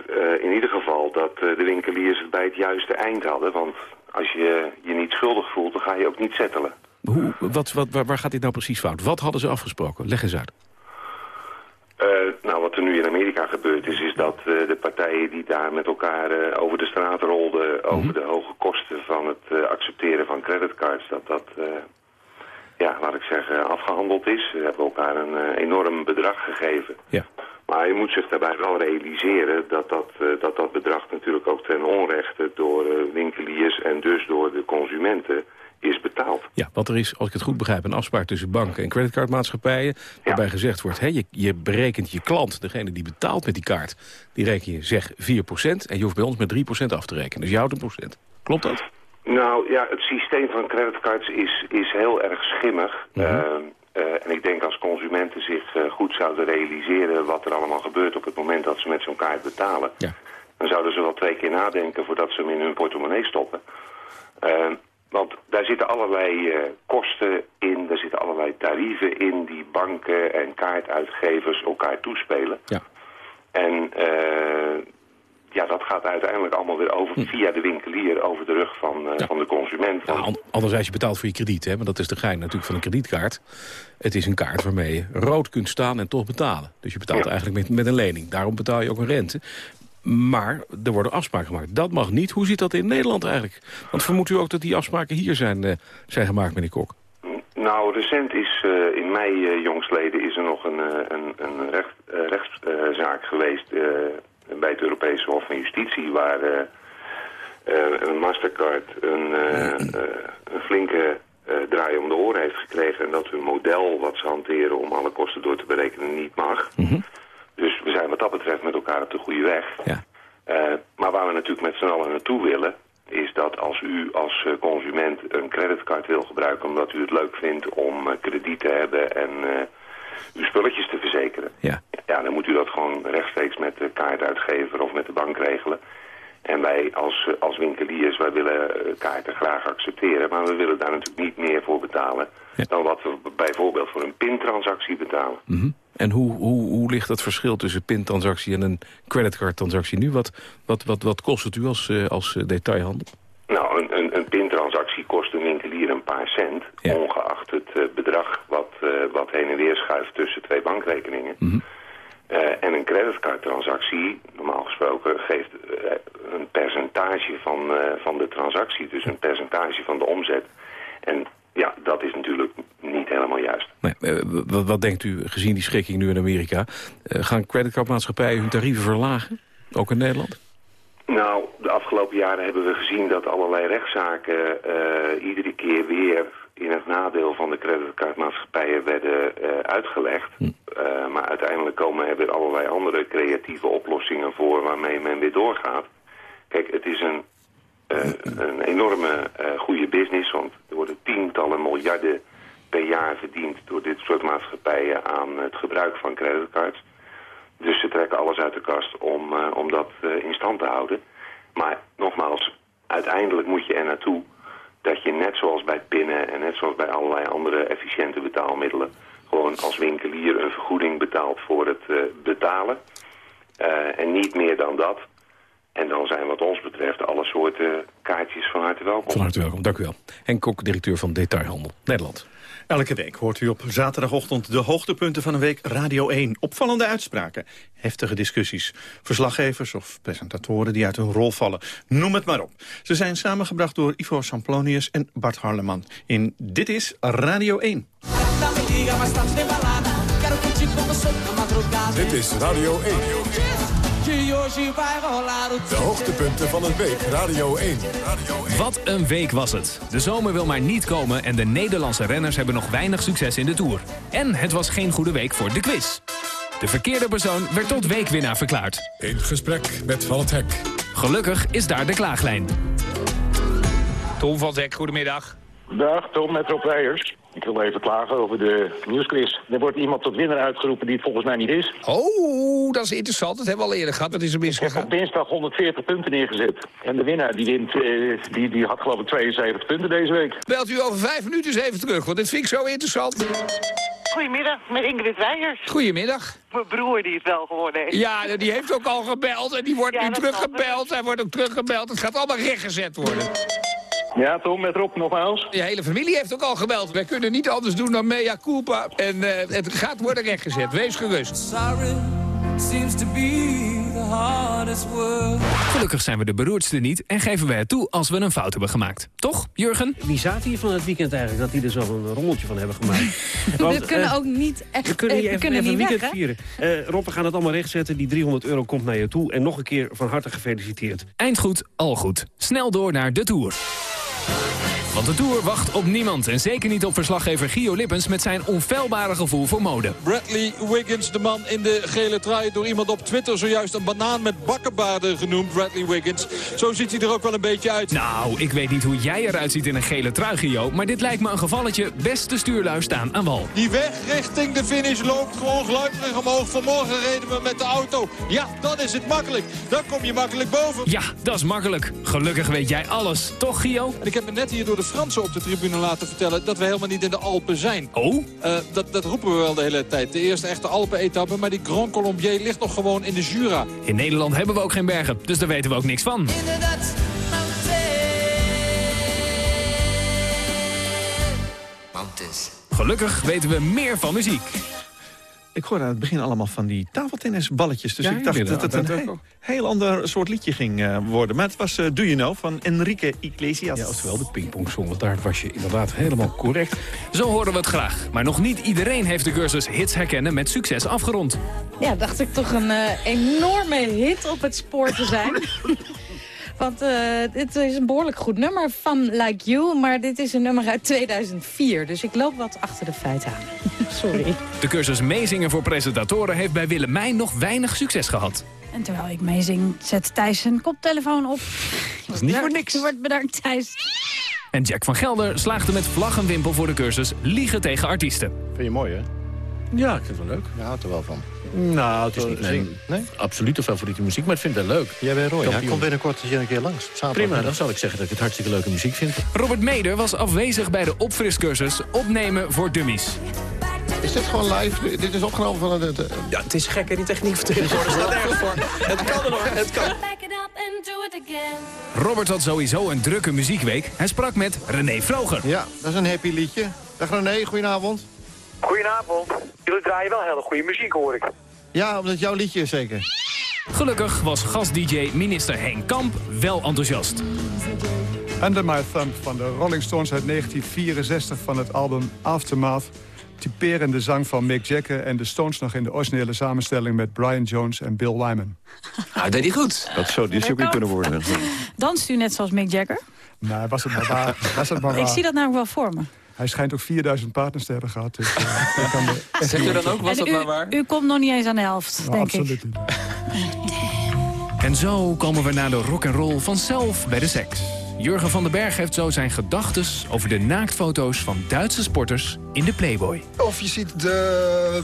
in ieder geval dat de winkeliers het bij het juiste eind hadden. Want als je je niet schuldig voelt, dan ga je ook niet settelen. Hoe, wat, wat, waar, waar gaat dit nou precies fout? Wat hadden ze afgesproken? Leg eens uit. Eh, nou, wat er nu in Amerika gebeurd is, is dat eh, de partijen die daar met elkaar eh, over de straat rolden... over de hoge kosten van het accepteren van creditcards, dat dat, ja, laat ik zeggen, afgehandeld is. Ze hebben elkaar een enorm bedrag gegeven. Ja. Maar je moet zich daarbij wel realiseren dat dat, dat, dat bedrag natuurlijk ook ten onrechte door winkeliers en dus door de consumenten is betaald. Ja, want er is, als ik het goed begrijp, een afspraak tussen banken en creditcardmaatschappijen. Waarbij gezegd wordt, hè, je, je berekent je klant, degene die betaalt met die kaart, die reken je zeg 4%. En je hoeft bij ons met 3% af te rekenen. Dus je houdt een procent. Klopt dat? Nou ja, het systeem van creditcards is, is heel erg schimmig. Eh, eh, en ik denk als consumenten zich eh, goed zouden realiseren wat er allemaal gebeurt op het moment dat ze met zo'n kaart betalen. Dan zouden ze wel twee keer nadenken voordat ze hem in hun portemonnee stoppen. Want daar zitten allerlei eh, kosten in, daar zitten allerlei tarieven in die banken en kaartuitgevers elkaar toespelen. Ja. En eh, ja, dat gaat uiteindelijk allemaal weer over Hm. via de winkelier, over de rug van, eh, van de consument. Ja, an- anderzijds je betaalt voor je krediet, hè, want dat is de gein natuurlijk van een kredietkaart. Het is een kaart waarmee je rood kunt staan en toch betalen. Dus je betaalt eigenlijk met, met een lening. Daarom betaal je ook een rente. Maar er worden afspraken gemaakt. Dat mag niet. Hoe zit dat in Nederland eigenlijk? Want vermoedt u ook dat die afspraken hier zijn, eh, zijn gemaakt, meneer Kok? Nou, recent is eh, in mei uh, jongstleden is er nog een, een, een recht, rechtszaak geweest bij het Europese Hof van Justitie waar een Mastercard een, een flinke draai om de oren heeft gekregen en dat hun model wat ze hanteren om alle kosten door te berekenen niet mag. We zijn wat dat betreft met elkaar op de goede weg. Ja. Eh, maar waar we natuurlijk met z'n allen naartoe willen... is dat als u als eh, consument een creditcard wil gebruiken... omdat u het leuk vindt om eh, krediet te hebben en uw spulletjes te verzekeren... Ja. ja, dan moet u dat gewoon rechtstreeks met de kaartuitgever of met de bank regelen. En wij als, als winkeliers, wij willen kaarten graag accepteren... maar we willen daar natuurlijk niet meer voor betalen... dan wat we bijvoorbeeld voor een pintransactie betalen. Mhm. En hoe, hoe, hoe ligt dat verschil tussen pintransactie en een creditcardtransactie nu? Wat, wat, wat, wat kost het u als, eh, als eh, detailhandel? Nou, een, een, een pintransactie kost een winkelier een paar cent, ongeacht het eh, bedrag wat, wat heen en weer schuift tussen twee bankrekeningen. Eh, en een creditcardtransactie, normaal gesproken, geeft een percentage van, van de transactie, dus een percentage van de omzet. En ja, dat is natuurlijk niet helemaal juist. Nee, eh, wat, wat denkt u, gezien die schikking nu in Amerika... eh, gaan creditcardmaatschappijen hun tarieven verlagen? Ook in Nederland? Nou, de afgelopen jaren hebben we gezien dat allerlei rechtszaken eh, iedere keer weer in het nadeel van de creditcardmaatschappijen werden uitgelegd. Eh, maar uiteindelijk komen er weer allerlei andere creatieve oplossingen voor waarmee men weer doorgaat. Kijk, het is een, een enorme eh, goede business, want er worden tientallen miljarden per jaar verdiend door dit soort maatschappijen aan het gebruik van creditcards. Dus ze trekken alles uit de kast om, eh, om dat eh, in stand te houden. Maar nogmaals, uiteindelijk moet je er naartoe dat je net zoals bij pinnen en net zoals bij allerlei andere efficiënte betaalmiddelen... gewoon als winkelier een vergoeding betaalt voor het eh, betalen. Eh, en niet meer dan dat. En dan zijn wat ons betreft alle soorten kaartjes van harte welkom. Van harte welkom, dank u wel. Henk Kok, directeur van Detailhandel Nederland. Elke week hoort u op zaterdagochtend de hoogtepunten van een week Radio 1. Opvallende uitspraken, heftige discussies, verslaggevers of presentatoren die uit hun rol vallen. Noem het maar op. Ze zijn samengebracht door Ivo Samplonius en Bart Harleman in Dit is Radio 1. Dit is Radio 1. De hoogtepunten van het week, Radio 1. Wat een week was het. De zomer wil maar niet komen en de Nederlandse renners hebben nog weinig succes in de Tour. En het was geen goede week voor de quiz. De verkeerde persoon werd tot weekwinnaar verklaard. In gesprek met Van het Hek. Gelukkig is daar de klaaglijn. Tom van Zek, goedemiddag. Dag, Tom met Rob Weijers. Ik wil even klagen over de nieuwsquiz. Er wordt iemand tot winnaar uitgeroepen die het volgens mij niet is. Oh, dat is interessant. Dat hebben we al eerder gehad. Wat is er Ik heb misgegaan? op dinsdag 140 punten neergezet. En de winnaar die wint, eh, die, die had geloof ik 72 punten deze week. Belt u over vijf minuten eens even terug, want dit vind ik zo interessant. Goedemiddag, met Ingrid Weijers. Goedemiddag. Mijn broer die het wel geworden heeft. Ja, die heeft ook al gebeld en die wordt Ja, nu dat teruggebeld. Hij wordt ook teruggebeld. Het gaat allemaal rechtgezet worden. Ja, Tom met Rob nogmaals. Je hele familie heeft ook al gebeld. Wij kunnen niet anders doen dan mea culpa. En eh, het gaat worden rechtgezet. Wees gerust. Sorry seems to be. Gelukkig zijn we de beroerdste niet en geven we het toe als we een fout hebben gemaakt. Toch, Jurgen? Wie zaten hier van het weekend eigenlijk dat die er zo'n rommeltje van hebben gemaakt? we kunnen eh, ook niet echt... We kunnen hier we even, kunnen even een niet weekend weg, vieren. Eh Rob, we gaan het allemaal rechtzetten. Die 300 euro komt naar je toe. En nog een keer van harte gefeliciteerd. Eind goed, al goed. Snel door naar de Tour. Want de Tour wacht op niemand. En zeker niet op verslaggever Gio Lippens met zijn onfeilbare gevoel voor mode. Bradley Wiggins, de man in de gele trui... door iemand op Twitter zojuist een banaan met bakkenbaarden genoemd. Bradley Wiggins. Zo ziet hij er ook wel een beetje uit. Nou, ik weet niet hoe jij eruit ziet in een gele trui, Gio. Maar dit lijkt me een gevalletje beste stuurlui staan aan wal. Die weg richting de finish loopt gewoon gluiperig omhoog. Vanmorgen reden we met de auto. Ja, dan is het makkelijk. Dan kom je makkelijk boven. Ja, dat is makkelijk. Gelukkig weet jij alles. Toch, Gio? En ik heb me net hier door de Fransen op de tribune laten vertellen... dat we helemaal niet in de Alpen zijn. Oh? dat, dat roepen we wel de hele tijd. De eerste echte Alpen-etappe. Maar die Grand Colombier ligt nog gewoon in de Jura. In Nederland hebben we ook geen bergen, dus daar weten we ook niks van. Mountains. Gelukkig weten we meer van muziek. Ik hoorde aan het begin allemaal van die tafeltennisballetjes. Dus Ja, ik dacht dat het een he- heel ander soort liedje ging eh, worden. Maar het was eh, Do You Know van Enrique Iglesias. Ja, oftewel de pingpongsong, want daar was je inderdaad helemaal correct. Zo horen we het graag. Maar nog niet iedereen heeft de cursus hits herkennen met succes afgerond. Ja, dacht ik toch een eh, enorme hit op het spoor te zijn. Want eh, dit is een behoorlijk goed nummer van Like You, maar dit is een nummer uit 2004. Dus ik loop wat achter de feiten aan. Sorry. De cursus meezingen voor presentatoren heeft bij Willemijn nog weinig succes gehad. En terwijl ik meezing, zet Thijs zijn koptelefoon op. Dat is niet voor niks. Je wordt bedankt, Thijs. En Jack van Gelder slaagde met vlag en wimpel voor de cursus Liegen tegen artiesten. Vind je mooi, hè? Ja, ik vind het wel leuk. Je houdt er wel van. Nou, het is niet Zing- mijn absolute favoriete muziek, maar ik vind het wel leuk. Jij bent Roy, hè? Kampioen. Kom binnenkort een keer langs. Zaterdag. Prima, dan zal ik zeggen dat ik het hartstikke leuke muziek vind. Robert Meder was afwezig bij de opfriscursus Opnemen voor Dummies. Is dit gewoon live? Dit is opgenomen van het... Ja, het is gek en die techniek vertegenwoordigt staat ergens voor. Het kan er hoor, het kan. Back it up and do it again. Robert had sowieso een drukke muziekweek. Hij sprak met René Vroger. Ja, dat is een happy liedje. Dag René, goedenavond. Goedenavond. Jullie draaien wel hele goede muziek, hoor ik. Ja, omdat het jouw liedje is zeker. Gelukkig was gast-dj minister Henk Kamp wel enthousiast. Under My Thumb van de Rolling Stones uit 1964 van het album Aftermath. Typerende zang van Mick Jagger en de Stones nog in de originele samenstelling met Brian Jones en Bill Wyman. Nou, deed hij goed. Dat zou dit ook kunnen worden. Danst u net zoals Mick Jagger? Nou, was het maar waar. Was het maar Ik waar. zie dat namelijk wel voor me. Hij schijnt ook 4000 partners te hebben gehad. Dus, eh, kan Zegt u dan ook, was dat u, maar waar? u komt nog niet eens aan de helft, Nou, denk absoluut ik. niet. En zo komen we naar de rock'n'roll vanzelf bij de seks. Jurgen van den Berg heeft zo zijn gedachtes over de naaktfoto's van Duitse sporters in de Playboy. Of je ziet de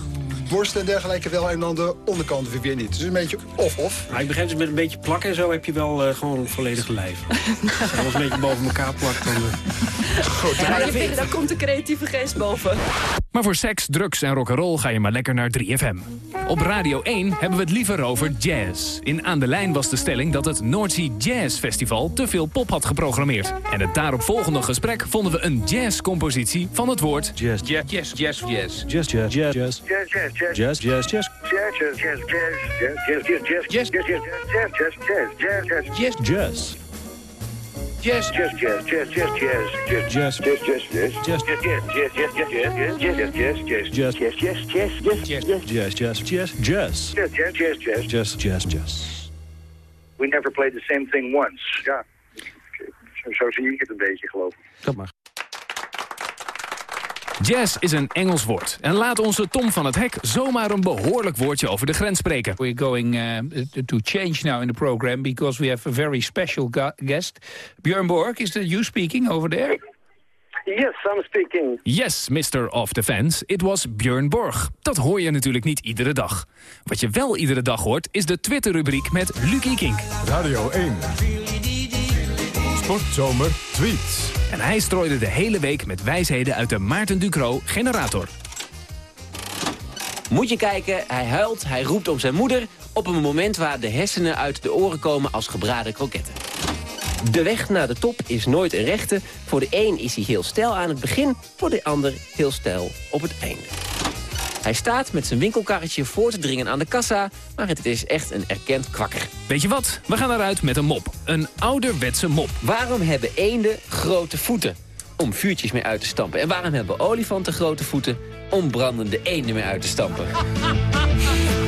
borsten en dergelijke wel en dan de onderkant weer niet. Dus een beetje of-of. Maar ik begrijp dus met een beetje plakken en zo heb je wel eh, gewoon een volledig lijf. Als je alles een beetje boven elkaar plakt, dan... eh, Ja, je vindt, daar komt de creatieve geest boven. Maar voor seks, drugs en rock'n'roll ga je maar lekker naar 3FM. Op Radio 1 hebben we het liever over jazz. In Aan de Lijn was de stelling dat het Noordzee Jazz Festival te veel pop had geprogrammeerd. En het daaropvolgende gesprek vonden we een jazzcompositie van het woord jazz. Jazz, jazz, jazz, jazz, jazz, jazz, Jazz, jazz, jazz, jazz. jazz, jazz, jazz, jazz. Jazz, jazz, jazz. We never played the same thing once. Zo, zo zie ik het een beetje, geloof ik. Dat mag. Jazz is een Engels woord. En laat onze Tom van het Hek zomaar een behoorlijk woordje over de grens spreken. We're going uh, to change now in the program because we have a very special gu- guest. Björn Borg, is that you speaking over there? Yes, I'm speaking. Yes, Mr. of Defense, it was Björn Borg. Dat hoor je natuurlijk niet iedere dag. Wat je wel iedere dag hoort, is de Twitter-rubriek met Lucie Kink. Radio 1. Sportzomer tweets. En hij strooide de hele week met wijsheden uit de Maarten Ducro generator. Moet je kijken, hij huilt, hij roept om zijn moeder... op een moment waar de hersenen uit de oren komen als gebraden kroketten. De weg naar de top is nooit een rechte. Voor de een is hij heel stijl aan het begin, voor de ander heel stijl op het einde. Hij staat met zijn winkelkarretje voor te dringen aan de kassa... maar het is echt een erkend kwakker. Weet je wat? We gaan eruit met een mop. Een ouderwetse mop. Waarom hebben eenden grote voeten? Om vuurtjes mee uit te stampen. En waarom hebben olifanten grote voeten? Om brandende eenden mee uit te stampen.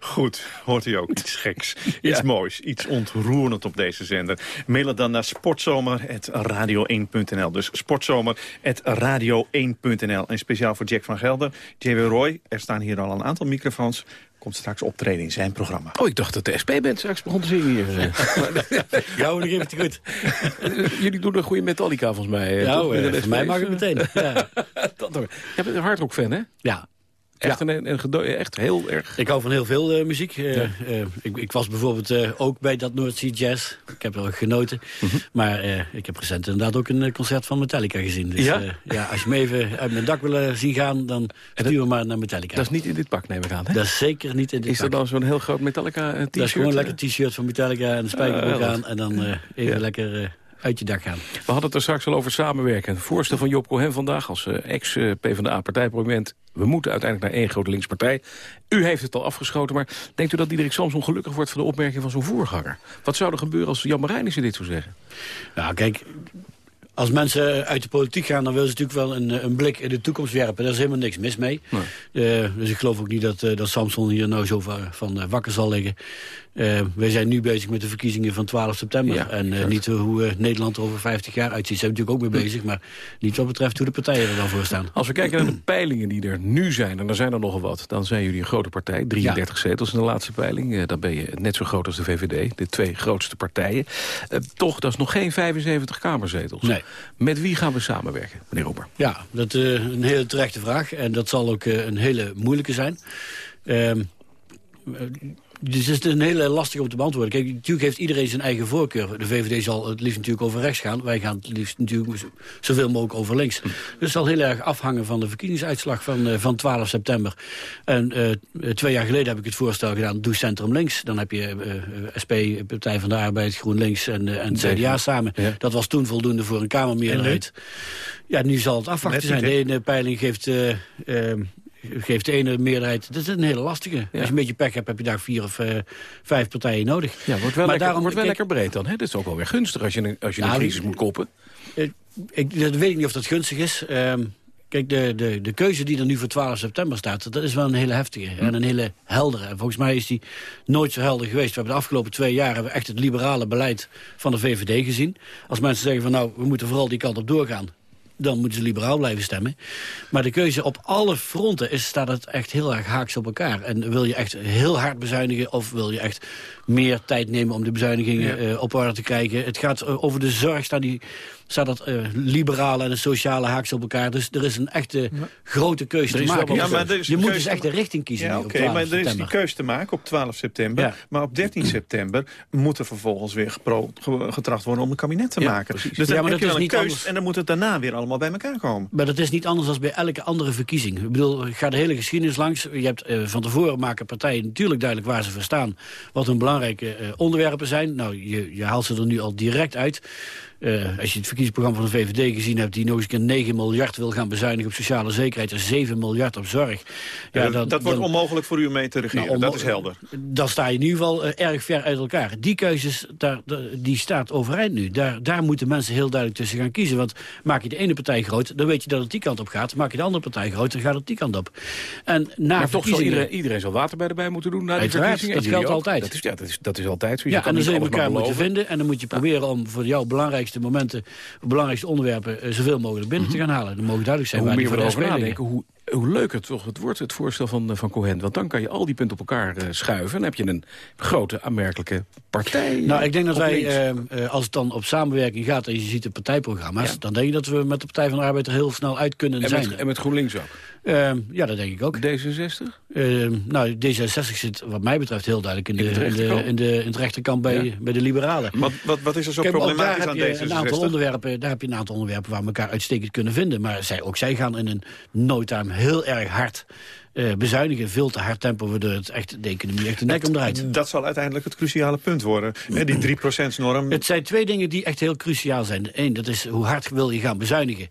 Goed, hoort u ook. Iets geks. Iets moois. Iets ontroerend op deze zender. Mail het dan naar sportzomer.radio1.nl. Dus sportzomer.radio1.nl. En speciaal voor Jack van Gelder, J.W. Roy. Er staan hier al een aantal microfoons. Komt straks optreden in zijn programma. Oh, ik dacht dat de SP-band straks begon te zingen hier. Ja, nog even te goed. Jullie doen een goede Metallica volgens mij. Ja, hoor, voor mij mag het meteen. Ja. Dat hoor. Je bent een hardrock-fan, hè? Ja. Echt, een, een, gedo- echt heel erg... Ik hou van heel veel eh, muziek. Eh, Ja. eh, ik, ik was bijvoorbeeld eh, ook bij dat North Sea Jazz. Ik heb er ook genoten. Mhm. Maar eh, ik heb recent inderdaad ook een concert van Metallica gezien. Dus Ja? ja? ja, als je me even uit mijn dak wil zien gaan, dan stuur me maar naar Metallica. Dat is niet in dit pak, neem ik aan, hè? Dat is zeker niet in dit Is dat pak. dan zo'n heel groot Metallica-t-shirt? Dat is gewoon een lekker t-shirt van Metallica en een spijkerbroek Ah, aan. En dan eh, even Ja. lekker eh, uit je dak gaan. We hadden het er straks al over samenwerken. Het voorstel van Job Cohen vandaag als eh, ex-PvdA-partijprominent. We moeten uiteindelijk naar één grote linkspartij. U heeft het al afgeschoten, maar denkt u dat Diederik Samson gelukkig wordt... van de opmerking van zo'n voorganger? Wat zou er gebeuren als Jan Marijnissen dit zou zeggen? Nou, kijk, als mensen uit de politiek gaan... dan willen ze natuurlijk wel een, een blik in de toekomst werpen. Daar is helemaal niks mis mee. Eh, dus ik geloof ook niet dat, eh, dat Samson hier nou zo van, van eh, wakker zal liggen. Eh, wij zijn nu bezig met de verkiezingen van 12 september. Ja, en eh, niet hoe eh, Nederland er over 50 jaar uitziet. Zijn we natuurlijk ook mee bezig. Maar niet wat betreft hoe de partijen er dan voor staan. Als we kijken naar de peilingen die er nu zijn, en er zijn er nogal wat... dan zijn jullie een grote partij, 33 zetels in de laatste peiling. Dan ben je net zo groot als de VVD, de twee grootste partijen. Toch, dat is nog geen 75 kamerzetels. Nee. Met wie gaan we samenwerken, meneer Roemer? Ja, dat is een hele terechte vraag. En dat zal ook een hele moeilijke zijn. Ehm, eh, dus het is een hele lastige om te beantwoorden. Kijk, natuurlijk heeft iedereen zijn eigen voorkeur. De VVD zal het liefst natuurlijk over rechts gaan. Wij gaan het liefst natuurlijk zo- zoveel mogelijk over links. Dus het zal heel erg afhangen van de verkiezingsuitslag van, eh, van 12 september. En eh, twee jaar geleden heb ik het voorstel gedaan, doe centrum links. Dan heb je eh, SP, Partij van de Arbeid, GroenLinks en, en het CDA samen. Dat was toen voldoende voor een Kamermeerderheid. Ja, nu zal het afwachten zijn. De ene peiling geeft... geeft de ene meerderheid. Dat is een hele lastige. Als je een beetje pech hebt, heb je daar vier of eh, vijf partijen nodig. Ja, wordt wel, lekker, wordt wel lekker breed dan. Hè? Dat is ook wel weer gunstig als je, een- als je een Nou, crisis moet koppen. Eh, ik, dat weet ik niet of dat gunstig is. Ehm, kijk, de, de, de keuze die er nu voor 12 september staat... dat is wel een hele heftige en een hele heldere. En volgens mij is die nooit zo helder geweest. We hebben de afgelopen twee jaar hebben we echt het liberale beleid van de VVD gezien. Als mensen zeggen van nou, we moeten vooral die kant op doorgaan dan moeten ze liberaal blijven stemmen. Maar de keuze op alle fronten is, staat het echt heel erg haaks op elkaar. En wil je echt heel hard bezuinigen... of wil je echt meer tijd nemen om de bezuinigingen eh, op orde te krijgen? Het gaat eh, over de zorg, staat, die, staat dat eh, liberale en de sociale haaks op elkaar. Dus er is een echte grote keuze te maken. Ja, maar je een moet keuze dus echt de richting kiezen Ja, oké, 12 maar er is die keuze te maken op 12 september. Ja. Maar op 13 september moet er vervolgens weer getracht worden om een kabinet te Ja, maken. precies. Dus Ja, dan maar heb dat je wel is een niet keus anders. en dan moet het daarna weer allemaal bij elkaar komen. Maar dat is niet anders dan bij elke andere verkiezing. Ik bedoel, ga de hele geschiedenis langs. Je hebt eh, van tevoren maken partijen natuurlijk duidelijk waar ze voor staan. Wat hun belangrijke eh, onderwerpen zijn. Nou, je, je haalt ze er nu al direct uit. Eh, als je het verkiezingsprogramma van de VVD gezien hebt... die nog eens een keer 9 miljard wil gaan bezuinigen op sociale zekerheid... en 7 miljard op zorg. Ja, dan- dat wordt dan- onmogelijk voor u om mee te regeren, nou, dat is helder. Dan sta je in ieder geval eh, erg ver uit elkaar. Die keuzes, daar, die staat overeind nu. Daar, daar moeten mensen heel duidelijk tussen gaan kiezen. Want maak je de ene partij groot, dan weet je dat het die kant op gaat. Maak je de andere partij groot, dan gaat het die kant op. En na maar toch zal iedereen, iedereen zal water bij erbij moeten doen na die Uiteraard, verkiezingen. dat geldt ook. altijd. Dat is, ja, dat is, dat is altijd zo. Je Ja, kan en dan zul je elkaar moeten vinden. En dan moet je proberen om voor jouw belangrijkste momenten... belangrijkste onderwerpen eh, zoveel mogelijk binnen te gaan halen. Dan mogen duidelijk zijn hoe waar meer we erover nadenken, hoe, hoe leuker toch het wordt, het voorstel van, eh, van Cohen. Want dan kan je al die punten op elkaar eh, schuiven. En heb je een grote, aanmerkelijke partij. Nou, ik denk dat wij, eh, als het dan op samenwerking gaat... en je ziet de partijprogramma's... dan denk ik dat we met de Partij van de Arbeid er heel snel uit kunnen en, zijn. met, en met GroenLinks ook. Ehm, ja, dat denk ik ook. D66? Ehm, nou, D66 zit wat mij betreft heel duidelijk in, de, In de, in, de, in het rechterkant bij, Ja. bij de liberalen. Wat, wat, wat is er zo Kijk, problematisch aan heb je een aantal D66? onderwerpen, daar heb je een aantal onderwerpen waar we elkaar uitstekend kunnen vinden. Maar zij, ook zij gaan in een no time heel erg hard eh, bezuinigen. Veel te hard tempo, waardoor het echt, de economie echt de nek omdraait. Dat zal uiteindelijk het cruciale punt worden. Hè, die 3%-norm. Het zijn twee dingen die echt heel cruciaal zijn. Eén, dat is hoe hard wil je gaan bezuinigen.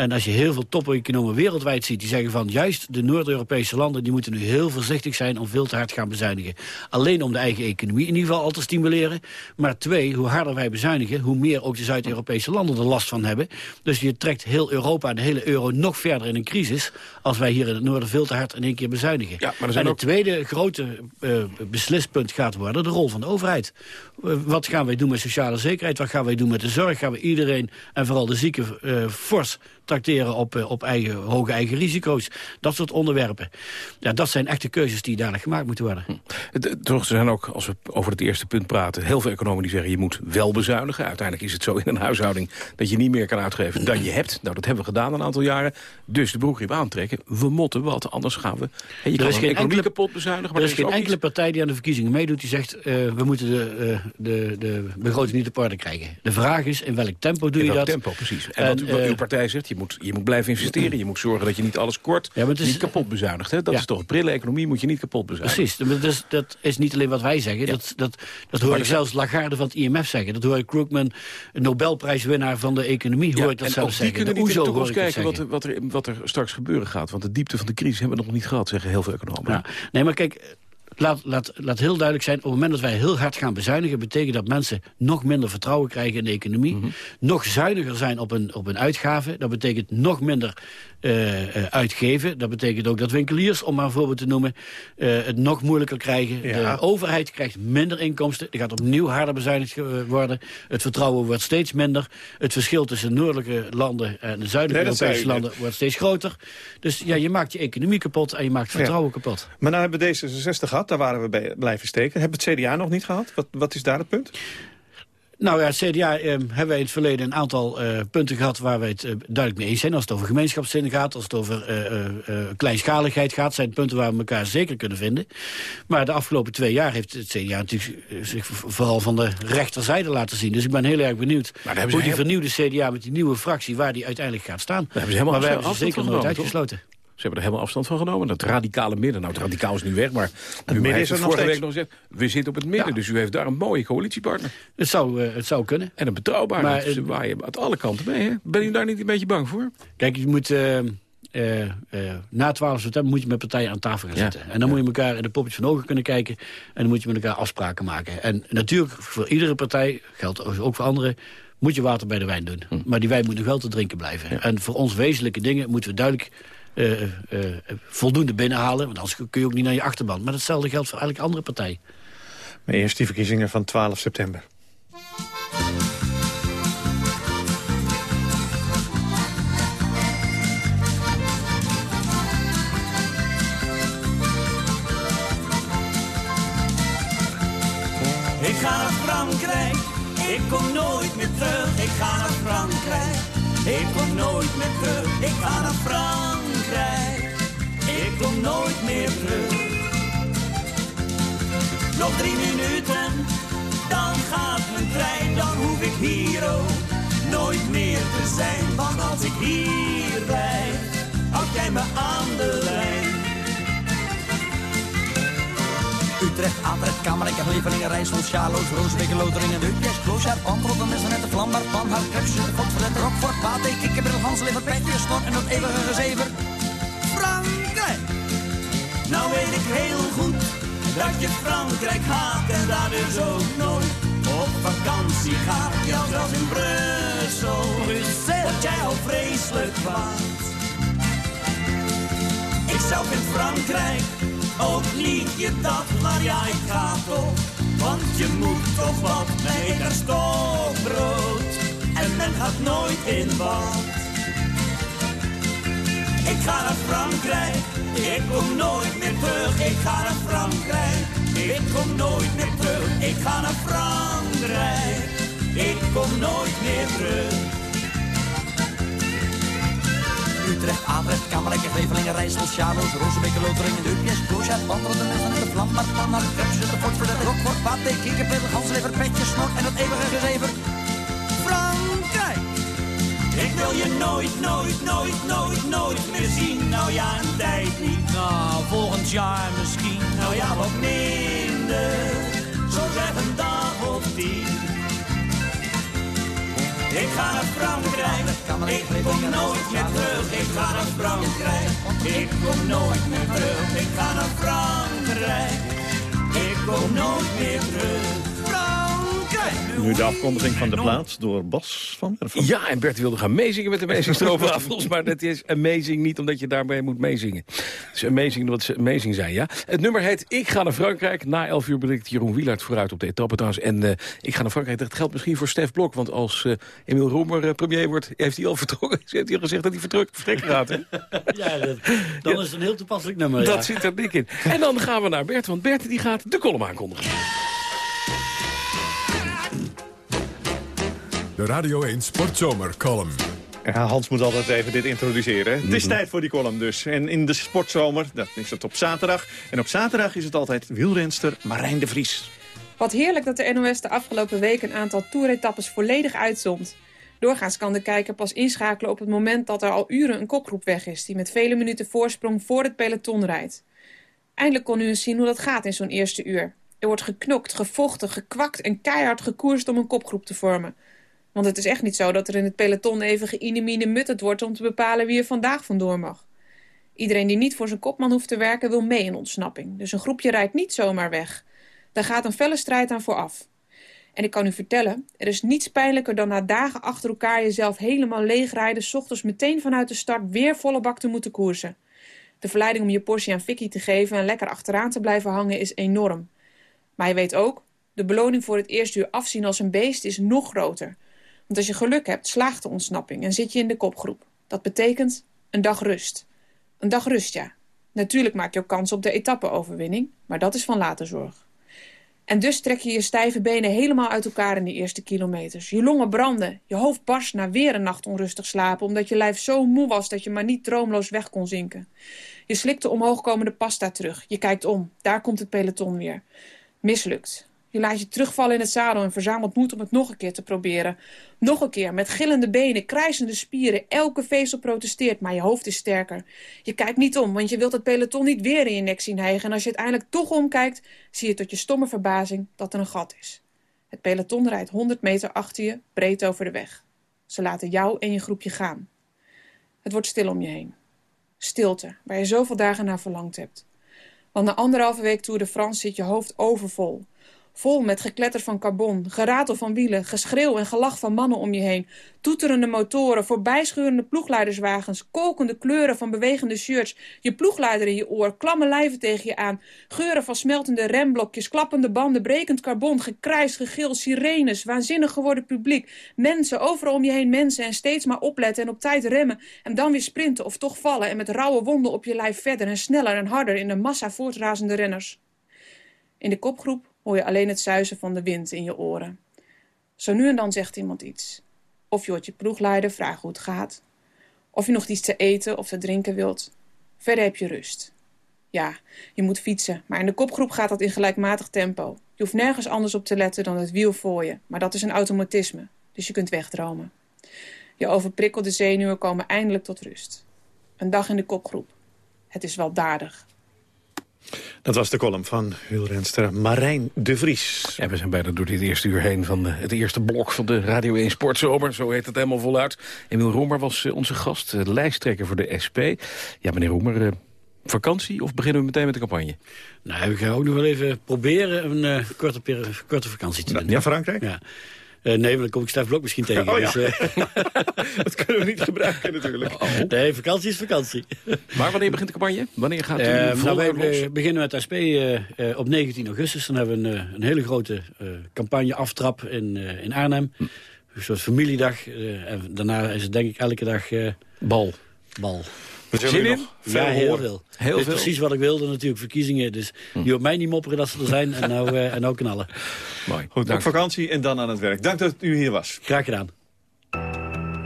En als je heel veel top-economen wereldwijd ziet... die zeggen van juist de Noord-Europese landen... die moeten nu heel voorzichtig zijn om veel te hard gaan bezuinigen. Alleen om de eigen economie in ieder geval al te stimuleren. Maar twee, hoe harder wij bezuinigen... hoe meer ook de Zuid-Europese landen er last van hebben. Dus je trekt heel Europa en de hele euro nog verder in een crisis... als wij hier in het noorden veel te hard in één keer bezuinigen. Ja, maar en ook- het tweede grote eh, beslispunt gaat worden de rol van de overheid. Eh, wat gaan wij doen met sociale zekerheid? Wat gaan wij doen met de zorg? Gaan we iedereen en vooral de zieken eh, fors tracteren op, eh, op eigen, hoge eigen risico's? Dat soort onderwerpen. Ja, dat zijn echte keuzes die dadelijk gemaakt moeten worden. Toch, er zijn ook, als we over het eerste punt praten... heel veel economen die zeggen je moet wel bezuinigen. Uiteindelijk is het zo in een huishouding dat je niet meer kan uitgeven dan je hebt. Nou, dat hebben we gedaan een aantal jaren. Dus de broekriem aantrekken. We moeten wat, anders gaan we... Je kan is een geen economie enkele- kapot bezuinigen. Maar er is geen enkele iets- partij die aan de verkiezingen meedoet... die zegt, eh, we moeten de, eh, de, de begroting niet op orde krijgen. De vraag is, in welk tempo doe In je welk dat? tempo, precies. En, wat, eh, uw partij zegt, je moet, je moet blijven investeren. Je moet zorgen dat je niet alles kort, Ja, maar het is- niet kapot bezuinigt. Hè? Dat Ja. is toch een prille economie, moet je niet kapot bezuinigen. Precies, maar dat is, dat is niet alleen wat wij zeggen. Dat, dat, dat hoor ik zelfs Lagarde van het IMF zeggen. Dat hoor ik Krugman, een Nobelprijswinnaar van de economie, hoor ik dat zelfs ook die zeggen. kunnen niet in de toekomst kijken wat, zeggen. er- wat, er, wat er straks gebeuren gaat. Want de diepte van de crisis hebben we nog niet gehad, zeggen heel veel economen. Ja. Nee, maar kijk, laat, laat, laat heel duidelijk zijn... op het moment dat wij heel hard gaan bezuinigen... betekent dat mensen nog minder vertrouwen krijgen in de economie. Mhm. Nog zuiniger zijn op een, op een uitgave. Dat betekent nog minder eh, uitgeven. Dat betekent ook dat winkeliers, om maar een voorbeeld te noemen... eh, het nog moeilijker krijgen. Ja. De overheid krijgt minder inkomsten. Er gaat opnieuw harder bezuinigd worden. Het vertrouwen wordt steeds minder. Het verschil tussen noordelijke landen en de zuidelijke Nee, Europese landen... wordt steeds groter. Dus ja, je maakt je economie kapot en je maakt vertrouwen kapot. Maar nou hebben we D66 gehad, daar waren we bij blijven steken. Hebben we het CDA nog niet gehad? Wat, wat is daar het punt? Nou ja, het CDA eh, hebben wij in het verleden een aantal eh, punten gehad... waar wij het eh, duidelijk mee eens zijn. Als het over gemeenschapszin gaat, als het over eh, eh, eh, kleinschaligheid gaat... zijn het punten waar we elkaar zeker kunnen vinden. Maar de afgelopen twee jaar heeft het CDA natuurlijk zich vooral van de rechterzijde laten zien. Dus ik ben heel erg benieuwd hoe die heel- vernieuwde CDA met die nieuwe fractie... waar die uiteindelijk gaat staan. Daar hebben ze helemaal maar wij afstand- hebben ze zeker nooit uitgesloten. Ze hebben er helemaal afstand van genomen. Dat radicale midden. Nou, het radicaal is nu weg, maar u midden is er het nog vorige steeds. week nog gezegd. We zitten op het midden, Ja. dus u heeft daar een mooie coalitiepartner. Het zou, eh, het zou kunnen. En een betrouwbare. Maar, ze eh, waaien uit alle kanten mee. Hè? Ben u daar niet een beetje bang voor? Kijk, je moet... eh, na 12 september moet je met partijen aan tafel gaan Ja. zitten. En dan moet je elkaar in de poppetjes van ogen kunnen kijken. En dan moet je met elkaar afspraken maken. En natuurlijk, voor iedere partij, geldt ook voor anderen... moet je water bij de wijn doen. Hm. Maar die wijn moet nog wel te drinken blijven. En voor ons wezenlijke dingen moeten we duidelijk... eh, eh, voldoende binnenhalen. Want anders kun je ook niet naar je achterban. Maar hetzelfde geldt voor elke andere partij. Maar eerst die verkiezingen van 12 september. Ik ga naar Frankrijk, ik kom nooit meer terug. Ik ga naar Frankrijk, ik kom nooit meer terug. Ik ga naar Frankrijk, ik kom nooit meer terug. Nog drie minuten, dan gaat mijn trein. Dan hoef ik hier ook nooit meer te zijn. Want als ik hier blijf, houd jij me aan de lijn. Utrecht, Atrecht, Kamerijk, Levelingen, Rijssel, Sjaloos, Roosbeek, Loteringen, Deukjes, Kloosjaar, Pantrotten, Messenet, Vlambaar, Panhard, Krepsje, Fort, Verlet, Rockfort, Pate, Kikkerbril, Hanslever, Petje, Snor en dat eeuwige gezever. Frankrijk! Nou weet ik heel goed dat je Frankrijk haat en daar dus ook nooit op vakantie gaat. Ja, zelfs in Brussel, word jij al vreselijk kwaad. Ik zelf in Frankrijk, ook niet je dat, maar ja, ik ga toch. Want je moet toch wat, daar stokbrood. En men gaat nooit in bad. Ik ga naar Frankrijk, ik kom nooit meer terug. Ik ga naar Frankrijk, ik kom nooit meer terug. Ik ga naar Frankrijk, ik kom nooit meer terug. Utrecht, Atrecht, Kamerijk, Gevelingen, Rijssel, Sjaloos, Rozenbeek, Loteringen, Deukjes, Kloosjaar, Pantrotten, Messen, de Vlam, Panhard, Krepsje, de Fort, Verdet, Rockfort, Pate, Kikkerpil, Hanslever, Petje, Snor en dat eeuwige gezever. Frankrijk! Ik wil je nooit, nooit, nooit, nooit, nooit meer zien. Nou ja, een tijd niet. Nou, volgend jaar misschien. Nou ja, wat minder. Zo zeg een Ik ga naar Frankrijk, ik kom nooit meer terug. Ik ga naar Frankrijk, ik kom nooit meer terug. Ik ga naar Frankrijk, ik kom nooit meer terug. Nu de afkondiging van de plaats door Bas van Werven. Ja, en Bert wilde gaan meezingen met de Amazing Stroopwafels. maar dat is amazing niet omdat je daarbij moet meezingen. Het is amazing omdat ze amazing zijn, ja. Het nummer heet Ik ga naar Frankrijk. Na 11 uur brengt Jeroen Wielaert vooruit op de etappe trouwens. En eh, Ik ga naar Frankrijk, dat geldt misschien voor Stef Blok. Want als uh, Emiel Roemer uh, premier wordt, heeft hij al vertrokken. heeft hij al gezegd dat hij vertrek, vertrekken gaat, hè? ja, dat, dan is het een heel toepasselijk nummer, Dat ja. zit er dik in. En dan gaan we naar Bert, want Bert die gaat de column aankondigen. De Radio 1 Sportzomer column. Ja, Hans moet altijd even dit introduceren. Het is tijd voor die column dus. En in de sportzomer, dat is het op zaterdag. En op zaterdag is het altijd wielrenster Marijn de Vries. Wat heerlijk dat de NOS de afgelopen week een aantal toeretappes volledig uitzond. Doorgaans kan de kijker pas inschakelen op het moment dat er al uren een kopgroep weg is... die met vele minuten voorsprong voor het peloton rijdt. Eindelijk kon u eens zien hoe dat gaat in zo'n eerste uur. Er wordt geknokt, gevochten, gekwakt en keihard gekoerst om een kopgroep te vormen. Want het is echt niet zo dat er in het peloton even geïnemine mutterd wordt... om te bepalen wie er vandaag vandoor mag. Iedereen die niet voor zijn kopman hoeft te werken wil mee in ontsnapping. Dus een groepje rijdt niet zomaar weg. Daar gaat een felle strijd aan vooraf. En ik kan u vertellen, er is niets pijnlijker dan na dagen achter elkaar jezelf helemaal leegrijden... 's ochtends meteen vanuit de start weer volle bak te moeten koersen. De verleiding om je portie aan Vicky te geven en lekker achteraan te blijven hangen is enorm. Maar je weet ook, de beloning voor het eerste uur afzien als een beest is nog groter. Want als je geluk hebt, slaagt de ontsnapping en zit je in de kopgroep. Dat betekent een dag rust. Een dag rust, ja. Natuurlijk maak je ook kans op de etappeoverwinning, maar dat is van later zorg. En dus trek je je stijve benen helemaal uit elkaar in die eerste kilometers. Je longen branden, je hoofd barst na weer een nacht onrustig slapen... omdat je lijf zo moe was dat je maar niet droomloos weg kon zinken. Je slikt de omhoogkomende pasta terug. Je kijkt om, daar komt het peloton weer. Mislukt. Je laat je terugvallen in het zadel en verzamelt moed om het nog een keer te proberen. Nog een keer, met gillende benen, krijzende spieren. Elke vezel protesteert, maar je hoofd is sterker. Je kijkt niet om, want je wilt het peloton niet weer in je nek zien hijgen. En als je uiteindelijk toch omkijkt, zie je tot je stomme verbazing dat er een gat is. Het peloton rijdt 100 meter achter je, breed over de weg. Ze laten jou en je groepje gaan. Het wordt stil om je heen. Stilte, waar je zoveel dagen naar verlangd hebt. Want na anderhalve week Tour de France zit je hoofd overvol. Vol met gekletter van carbon, geratel van wielen, geschreeuw en gelach van mannen om je heen. Toeterende motoren, voorbijscheurende ploegleiderswagens, kolkende kleuren van bewegende shirts, je ploegleider in je oor, klamme lijven tegen je aan, geuren van smeltende remblokjes, klappende banden, brekend carbon, gekrijs, gegil, sirenes, waanzinnig geworden publiek, mensen, overal om je heen mensen en steeds maar opletten en op tijd remmen en dan weer sprinten of toch vallen en met rauwe wonden op je lijf verder en sneller en harder in de massa voortrazende renners. In de kopgroep hoor je alleen het zuizen van de wind in je oren. Zo nu en dan zegt iemand iets. Of je hoort je ploegleider vragen hoe het gaat. Of je nog iets te eten of te drinken wilt. Verder heb je rust. Ja, je moet fietsen, maar in de kopgroep gaat dat in gelijkmatig tempo. Je hoeft nergens anders op te letten dan het wiel voor je, maar dat is een automatisme, dus je kunt wegdromen. Je overprikkelde zenuwen komen eindelijk tot rust. Een dag in de kopgroep. Het is weldadig. Dat was de column van wielrenster Marijn de Vries. Ja, we zijn bijna door dit eerste uur heen van eh, het eerste blok van de Radio 1 Sportzomer. Zo heet het helemaal voluit. Emiel Roemer was eh, onze gast, eh, lijsttrekker voor de SP. Ja, meneer Roemer, eh, vakantie of beginnen we meteen met de campagne? Nou, we gaan ook nog wel even proberen een eh, korte, korte vakantie te doen. Ja, Frankrijk? Ja. Eh, nee, maar dan kom ik Stef Blok misschien tegen. Oh, ja. dus, eh, dat kunnen we niet gebruiken natuurlijk. Nee, vakantie is vakantie. Maar wanneer begint de campagne? Wanneer gaat u Eh, vol nou, wij los? beginnen met SP eh, eh, op 19 augustus. Dan hebben we een, eh, een hele grote eh, campagne aftrap in, eh, in Arnhem. Hm. Een soort familiedag. eh, en daarna is het denk ik elke dag... eh, Bal. Bal. Zin in? veel ja, heel horen. veel. Heel veel. precies wat ik wilde natuurlijk, verkiezingen. Dus die op mij niet mopperen dat ze er zijn en nou, eh, en nou knallen. Mooi. Goed, Dank. op vakantie en dan aan het werk. Dank dat u hier was. Graag gedaan.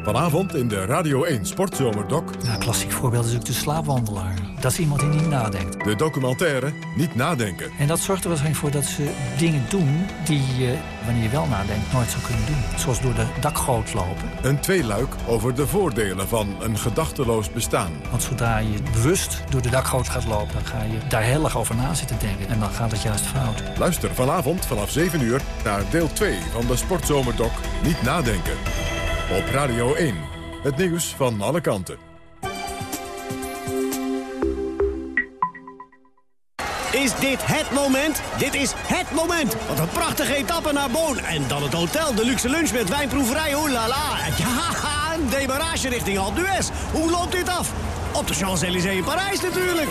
Vanavond in de Radio 1 Sportzomerdok. Een klassiek voorbeeld is ook de slaapwandelaar. Dat is iemand die niet nadenkt. De documentaire Niet Nadenken. En dat zorgt er waarschijnlijk voor dat ze dingen doen die je, wanneer je wel nadenkt, nooit zou kunnen doen. Zoals door de dakgoot lopen. Een tweeluik over de voordelen van een gedachteloos bestaan. Want zodra je bewust door de dakgoot gaat lopen, dan ga je daar heel erg over na zitten denken. En dan gaat het juist fout. Luister vanavond vanaf 7 uur naar deel 2 van de Sportzomerdok Niet Nadenken. Op Radio 1. Het nieuws van alle kanten. Is dit het moment? Dit is het moment. Wat een prachtige etappe naar Boon. En dan het hotel, de luxe lunch met wijnproeverij. Oh la. Ja, een demarage richting Alpe d'Huez. Hoe loopt dit af? Op de Champs-Élysées in Parijs natuurlijk.